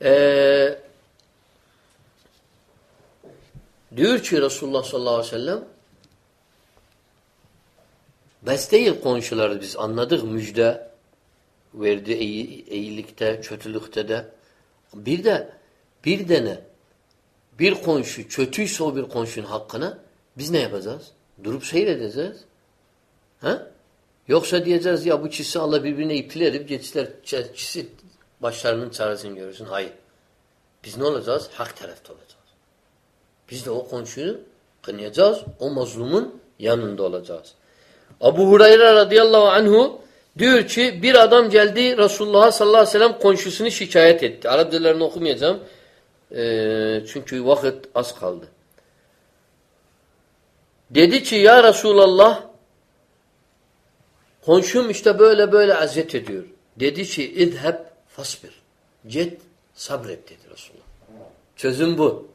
eee Diyor ki Resulullah sallallahu aleyhi ve sellem bes değil komşuları biz anladık müjde. verdi iyi, iyilikte, kötülükte de. Bir de bir dene bir komşu kötüyse o bir komşunun hakkına biz ne yapacağız? Durup seyredeceğiz. Ha? Yoksa diyeceğiz ya bu kişi Allah birbirine iptal edip geçişler kişi başlarının çaresini görürsün. Hayır. Biz ne olacağız? Hak tarafta olacağız. Biz de o komşuyu kınayacağız. O mazlumun yanında olacağız. Abu Hurayra radıyallahu anhu diyor ki bir adam geldi Resulullah sallallahu aleyhi ve sellem komşusunu şikayet etti. Arapçalarını okumayacağım. Ee, çünkü vakit az kaldı. Dedi ki ya Resulallah komşum işte böyle böyle aziyet ediyor. Dedi ki idheb fasbir. Git sabret dedi Resulullah. Çözüm bu.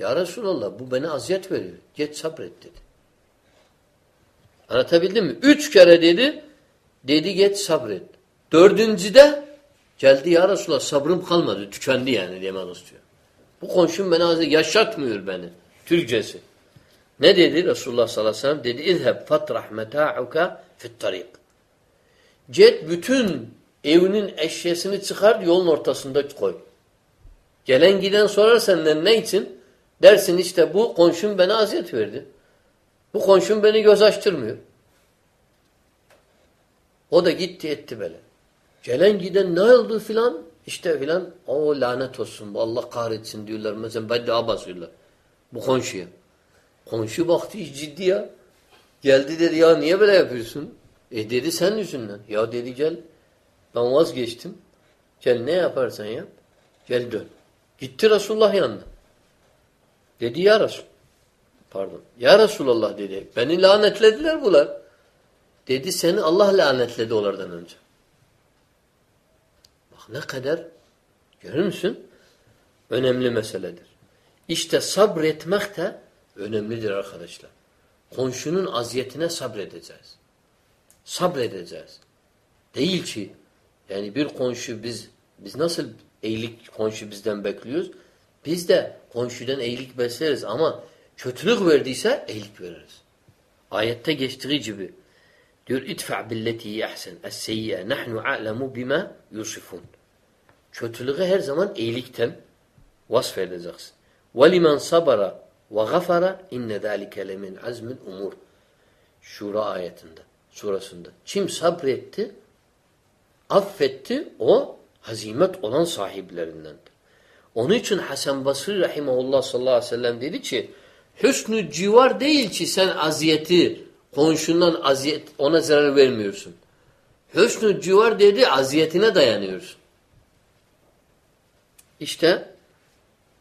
Ya Resulallah bu bana aziyet veriyor. Git sabret dedi. Anlatabildim mi? Üç kere dedi. Dedi git sabret. Dördüncüde geldi ya Resulallah sabrım kalmadı. Tükendi yani demek istiyor. Bu komşum beni aziyet yaşatmıyor beni. Türkçesi. Ne dedi Resulullah sallallahu aleyhi ve sellem? Dedi izheb fatrah meta'uka fit tarik. Git bütün evinin eşyasını çıkar yolun ortasında koy. Gelen giden sorar senden ne için? Dersin işte bu komşum bana aziyet verdi. Bu komşum beni göz açtırmıyor. O da gitti etti böyle. Gelen giden ne oldu filan? İşte filan o lanet olsun Allah kahretsin diyorlar. Mesela beddua basıyorlar. Bu komşuya. Komşu baktı ciddi ya. Geldi dedi ya niye böyle yapıyorsun? E dedi sen yüzünden. Ya dedi gel ben vazgeçtim. Gel ne yaparsan yap. Gel dön. Gitti Resulullah yanına. Dedi ya Resul. Pardon. Ya Resulallah dedi. Beni lanetlediler bunlar. Dedi seni Allah lanetledi onlardan önce. Bak ne kadar görür müsün? Önemli meseledir. İşte sabretmek de önemlidir arkadaşlar. Komşunun aziyetine sabredeceğiz. Sabredeceğiz. Değil ki yani bir komşu biz biz nasıl iyilik komşu bizden bekliyoruz? Biz de komşudan iyilik besleriz ama kötülük verdiyse iyilik veririz. Ayette geçtiği gibi diyor itfa billeti ahsen es-seyyi'e nahnu a'lemu bima yusifun. Kötülüğü her zaman iyilikten vasfedeceksin. Ve limen sabara ve gafara inne zâlike lemin azmin umur. Şura ayetinde, surasında. Kim sabretti, affetti, o hazimet olan sahiplerindendir. Onun için Hasan Basri rahimahullah sallallahu aleyhi ve sellem dedi ki hüsnü civar değil ki sen aziyeti komşundan aziyet ona zarar vermiyorsun. Hüsnü civar dedi aziyetine dayanıyorsun. İşte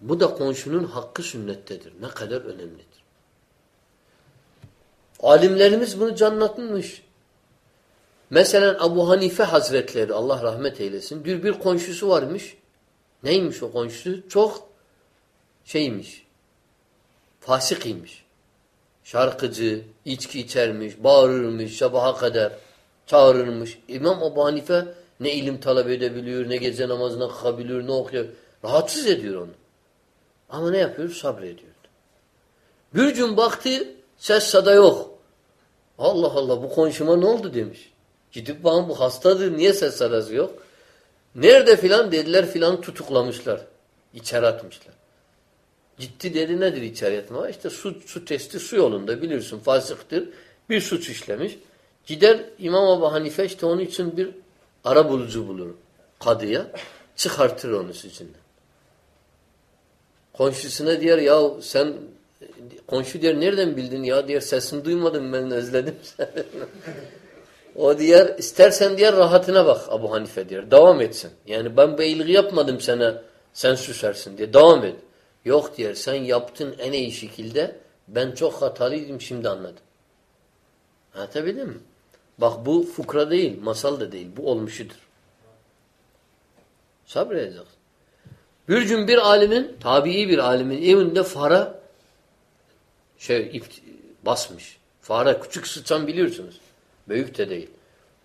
bu da komşunun hakkı sünnettedir. Ne kadar önemlidir. Alimlerimiz bunu canlatmış. Mesela Abu Hanife Hazretleri Allah rahmet eylesin. Bir bir komşusu varmış. Neymiş o komşusu? Çok şeymiş. Fasikiymiş. Şarkıcı, içki içermiş, bağırırmış sabaha kadar. Çağırırmış. İmam Abu Hanife ne ilim talep edebiliyor, ne gece namazına kalkabiliyor, ne okuyor. Rahatsız ediyor onu. Ama ne yapıyor? Sabrediyor. Bir gün baktı ses sada yok. Allah Allah bu konuşma ne oldu demiş. Gidip bana bu hastadır niye ses sadası yok? Nerede filan dediler filan tutuklamışlar. İçeri atmışlar. Gitti dedi nedir içeri atma? İşte su, su testi su yolunda bilirsin fasıktır. Bir suç işlemiş. Gider İmam Ebu Hanife işte onun için bir ara bulucu bulur kadıya. Çıkartır onu içinden. Komşusuna diyor ya sen komşu diyor nereden bildin ya diyor sesini duymadım ben özledim seni. o diyor istersen diyor rahatına bak Abu Hanife diyor. Devam etsin. Yani ben bu iyiliği yapmadım sana sen süsersin diye. Devam et. Yok diyor sen yaptın en iyi şekilde ben çok hatalıydım şimdi anladım. Anlatabildim mi? Bak bu fukra değil, masal da değil. Bu olmuşudur. Sabredeceksin. Bir gün bir alimin, tabii bir alimin evinde fara şey basmış. Fare küçük sıçan biliyorsunuz. Büyük de değil.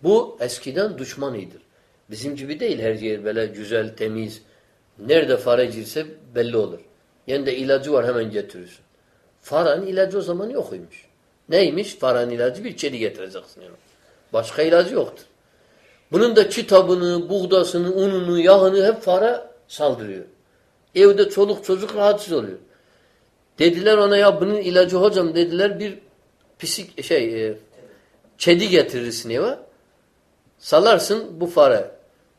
Bu eskiden düşmanıdır. Bizim gibi değil her yer böyle güzel, temiz. Nerede fare girse belli olur. Yani de ilacı var hemen getirirsin. Faranın ilacı o zaman yokuymuş. Neymiş? Faranın ilacı bir kedi getireceksin. Yani. Başka ilacı yoktur. Bunun da kitabını, buğdasını, ununu, yağını hep fare saldırıyor. Evde çoluk çocuk rahatsız oluyor. Dediler ona ya bunun ilacı hocam dediler bir pisik şey e, kedi getirirsin eve. Salarsın bu fare.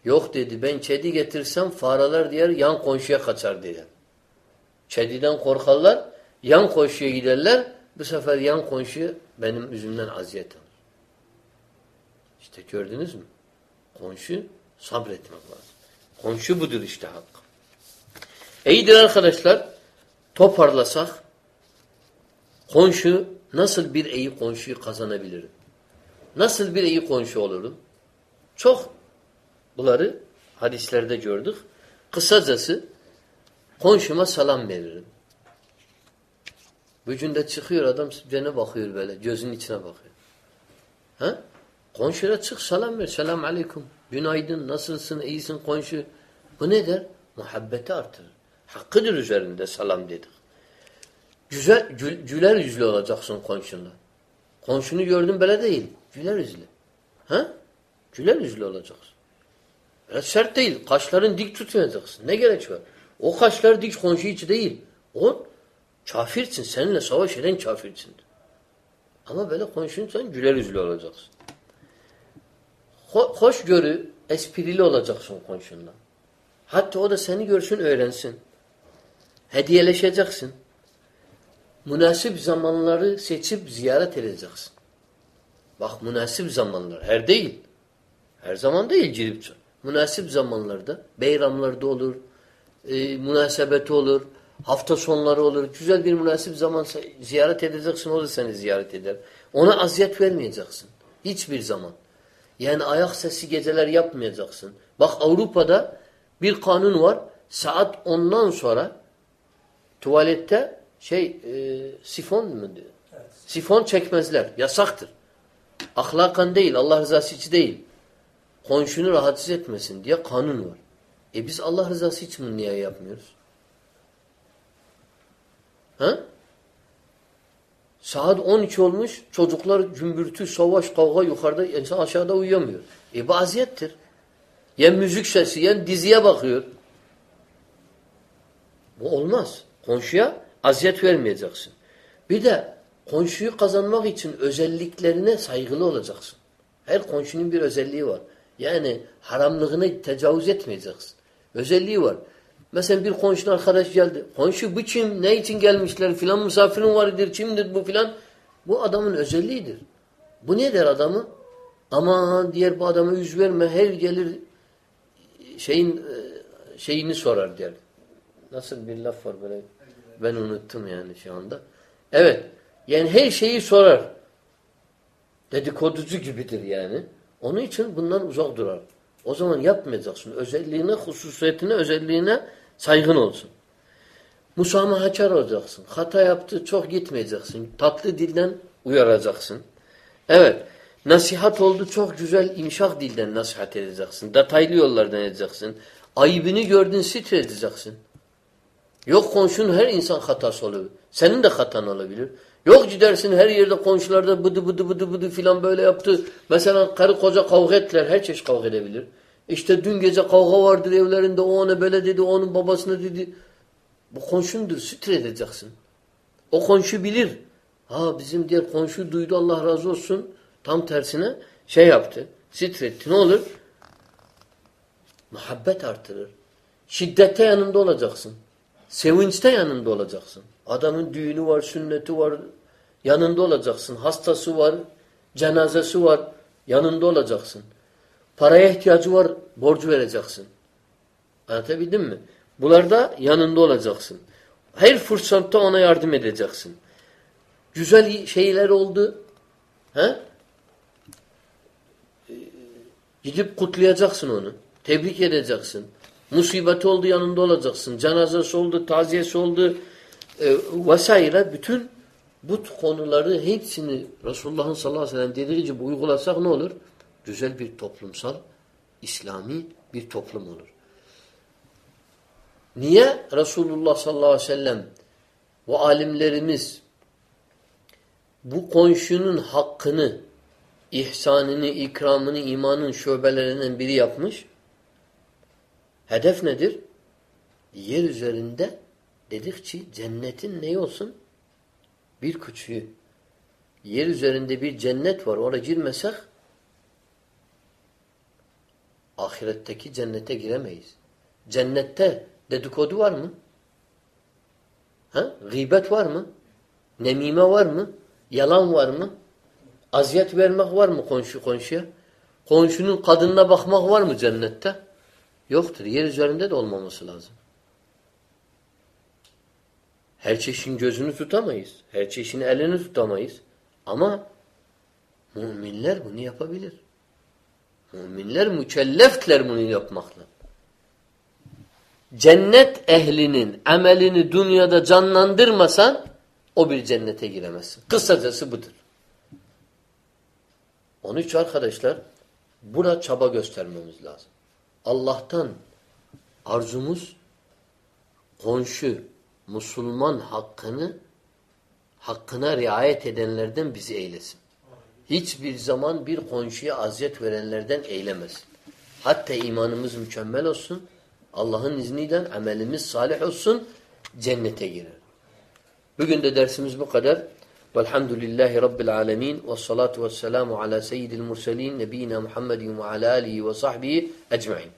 Yok dedi ben kedi getirsem fareler diğer yan komşuya kaçar diye. Kediden korkarlar. Yan komşuya giderler. Bu sefer yan komşu benim yüzümden aziyet alır. İşte gördünüz mü? Komşu sabretmek lazım. Komşu budur işte hak. İyidir arkadaşlar. Toparlasak komşu nasıl bir iyi komşuyu kazanabilirim? Nasıl bir iyi komşu olurum? Çok bunları hadislerde gördük. Kısacası komşuma salam veririm. Bugün çıkıyor adam cene bakıyor böyle. Gözünün içine bakıyor. Ha? Komşuya çık salam ver. Selam aleyküm. Günaydın. Nasılsın? İyisin komşu. Bu ne der? Muhabbeti artırır. Hakkıdır üzerinde salam dedik. Güzel, gül, güler yüzlü olacaksın komşunla. Komşunu gördün böyle değil. Güler yüzlü. Ha? Güler yüzlü olacaksın. Böyle sert değil. Kaşların dik tutmayacaksın. Ne gerek var? O kaşlar dik komşu içi değil. O kafirsin. Seninle savaş eden kafirsin. Ama böyle konuşunsan güler yüzlü olacaksın. Ho hoşgörü, esprili olacaksın komşunla. Hatta o da seni görsün, öğrensin. Hediyeleşeceksin. Münasip zamanları seçip ziyaret edeceksin. Bak münasip zamanlar. Her değil. Her zaman değil girip Münasip zamanlarda, beyramlarda olur, e, münasebeti olur, hafta sonları olur. Güzel bir münasip zaman ziyaret edeceksin, o da seni ziyaret eder. Ona aziyet vermeyeceksin. Hiçbir zaman. Yani ayak sesi geceler yapmayacaksın. Bak Avrupa'da bir kanun var. Saat ondan sonra tuvalette şey e, sifon mu diyor? Evet. Sifon çekmezler. Yasaktır. Ahlakan değil. Allah rızası için değil. Komşunu rahatsız etmesin diye kanun var. E biz Allah rızası için bunu niye yapmıyoruz? Ha? Saat 12 olmuş, çocuklar cümbürtü, savaş, kavga yukarıda, insan aşağıda uyuyamıyor. E bu aziyettir. Yen müzik sesi, yen diziye bakıyor. Bu olmaz. Komşuya aziyet vermeyeceksin. Bir de komşuyu kazanmak için özelliklerine saygılı olacaksın. Her komşunun bir özelliği var. Yani haramlığını tecavüz etmeyeceksin. Özelliği var. Mesela bir komşun arkadaş geldi. Komşu bu kim? Ne için gelmişler? Filan misafirin vardır. Kimdir bu filan? Bu adamın özelliğidir. Bu ne der adamı? Ama diğer bu adama yüz verme. Her gelir şeyin e, şeyini sorar der. Nasıl bir laf var böyle? Ben unuttum yani şu anda. Evet. Yani her şeyi sorar. Dedikoducu gibidir yani. Onun için bundan uzak durar. O zaman yapmayacaksın. Özelliğine, hususiyetine, özelliğine saygın olsun. Musamahakar olacaksın. Hata yaptı çok gitmeyeceksin. Tatlı dilden uyaracaksın. Evet. Nasihat oldu çok güzel imşak dilden nasihat edeceksin. Detaylı yollardan edeceksin. Ayıbını gördün sitre edeceksin. Yok komşunun her insan hatası olur. Senin de hatan olabilir. Yok gidersin her yerde komşularda bıdı bıdı bıdı bıdı filan böyle yaptı. Mesela karı koca kavga ettiler. Her çeşit kavga edebilir. İşte dün gece kavga vardır evlerinde. O ona böyle dedi, onun babasına dedi. Bu komşundur. Sütre edeceksin. O komşu bilir. Ha bizim diğer komşu duydu Allah razı olsun. Tam tersine şey yaptı. Sitretti. Ne olur? Muhabbet artırır. Şiddette yanında olacaksın. Sevinçte yanında olacaksın. Adamın düğünü var, sünneti var. Yanında olacaksın. Hastası var, cenazesi var. Yanında olacaksın. Paraya ihtiyacı var, borcu vereceksin. Anlatabildim mi? Bunlarda yanında olacaksın. Her fırsatta ona yardım edeceksin. Güzel şeyler oldu. He? Gidip kutlayacaksın onu. Tebrik edeceksin. Musibeti oldu yanında olacaksın. Cenazesi oldu, taziyesi oldu e, vesaire. Bütün bu konuları hepsini Resulullah'ın sallallahu aleyhi ve sellem dediği gibi uygulasak ne olur? Güzel bir toplumsal, İslami bir toplum olur. Niye Resulullah sallallahu aleyhi ve sellem ve alimlerimiz bu komşunun hakkını ihsanını, ikramını, imanın şubelerinden biri yapmış. Hedef nedir? Yer üzerinde dedikçe cennetin ne olsun? Bir küçüğü. Yer üzerinde bir cennet var. Oraya girmesek ahiretteki cennete giremeyiz. Cennette dedikodu var mı? Ha? Gıybet var mı? Nemime var mı? Yalan var mı? Aziyet vermek var mı komşu komşuya? Komşunun kadınına bakmak var mı cennette? Yoktur. Yer üzerinde de olmaması lazım. Her çeşin gözünü tutamayız. Her çeşin elini tutamayız. Ama müminler bunu yapabilir. Müminler mükellefler bunu yapmakla. Cennet ehlinin amelini dünyada canlandırmasan o bir cennete giremezsin. Kısacası budur. Onun için arkadaşlar buna çaba göstermemiz lazım. Allah'tan arzumuz komşu, Müslüman hakkını hakkına riayet edenlerden bizi eylesin. Hiçbir zaman bir komşuya aziyet verenlerden eylemesin. Hatta imanımız mükemmel olsun. Allah'ın izniyle amelimiz salih olsun. Cennete girer. Bugün de dersimiz bu kadar. Velhamdülillahi Rabbil alemin. Ve salatu ve selamu ala seyyidil murselin. Nebiyina Muhammedin ve ala alihi ve sahbihi ecma'in.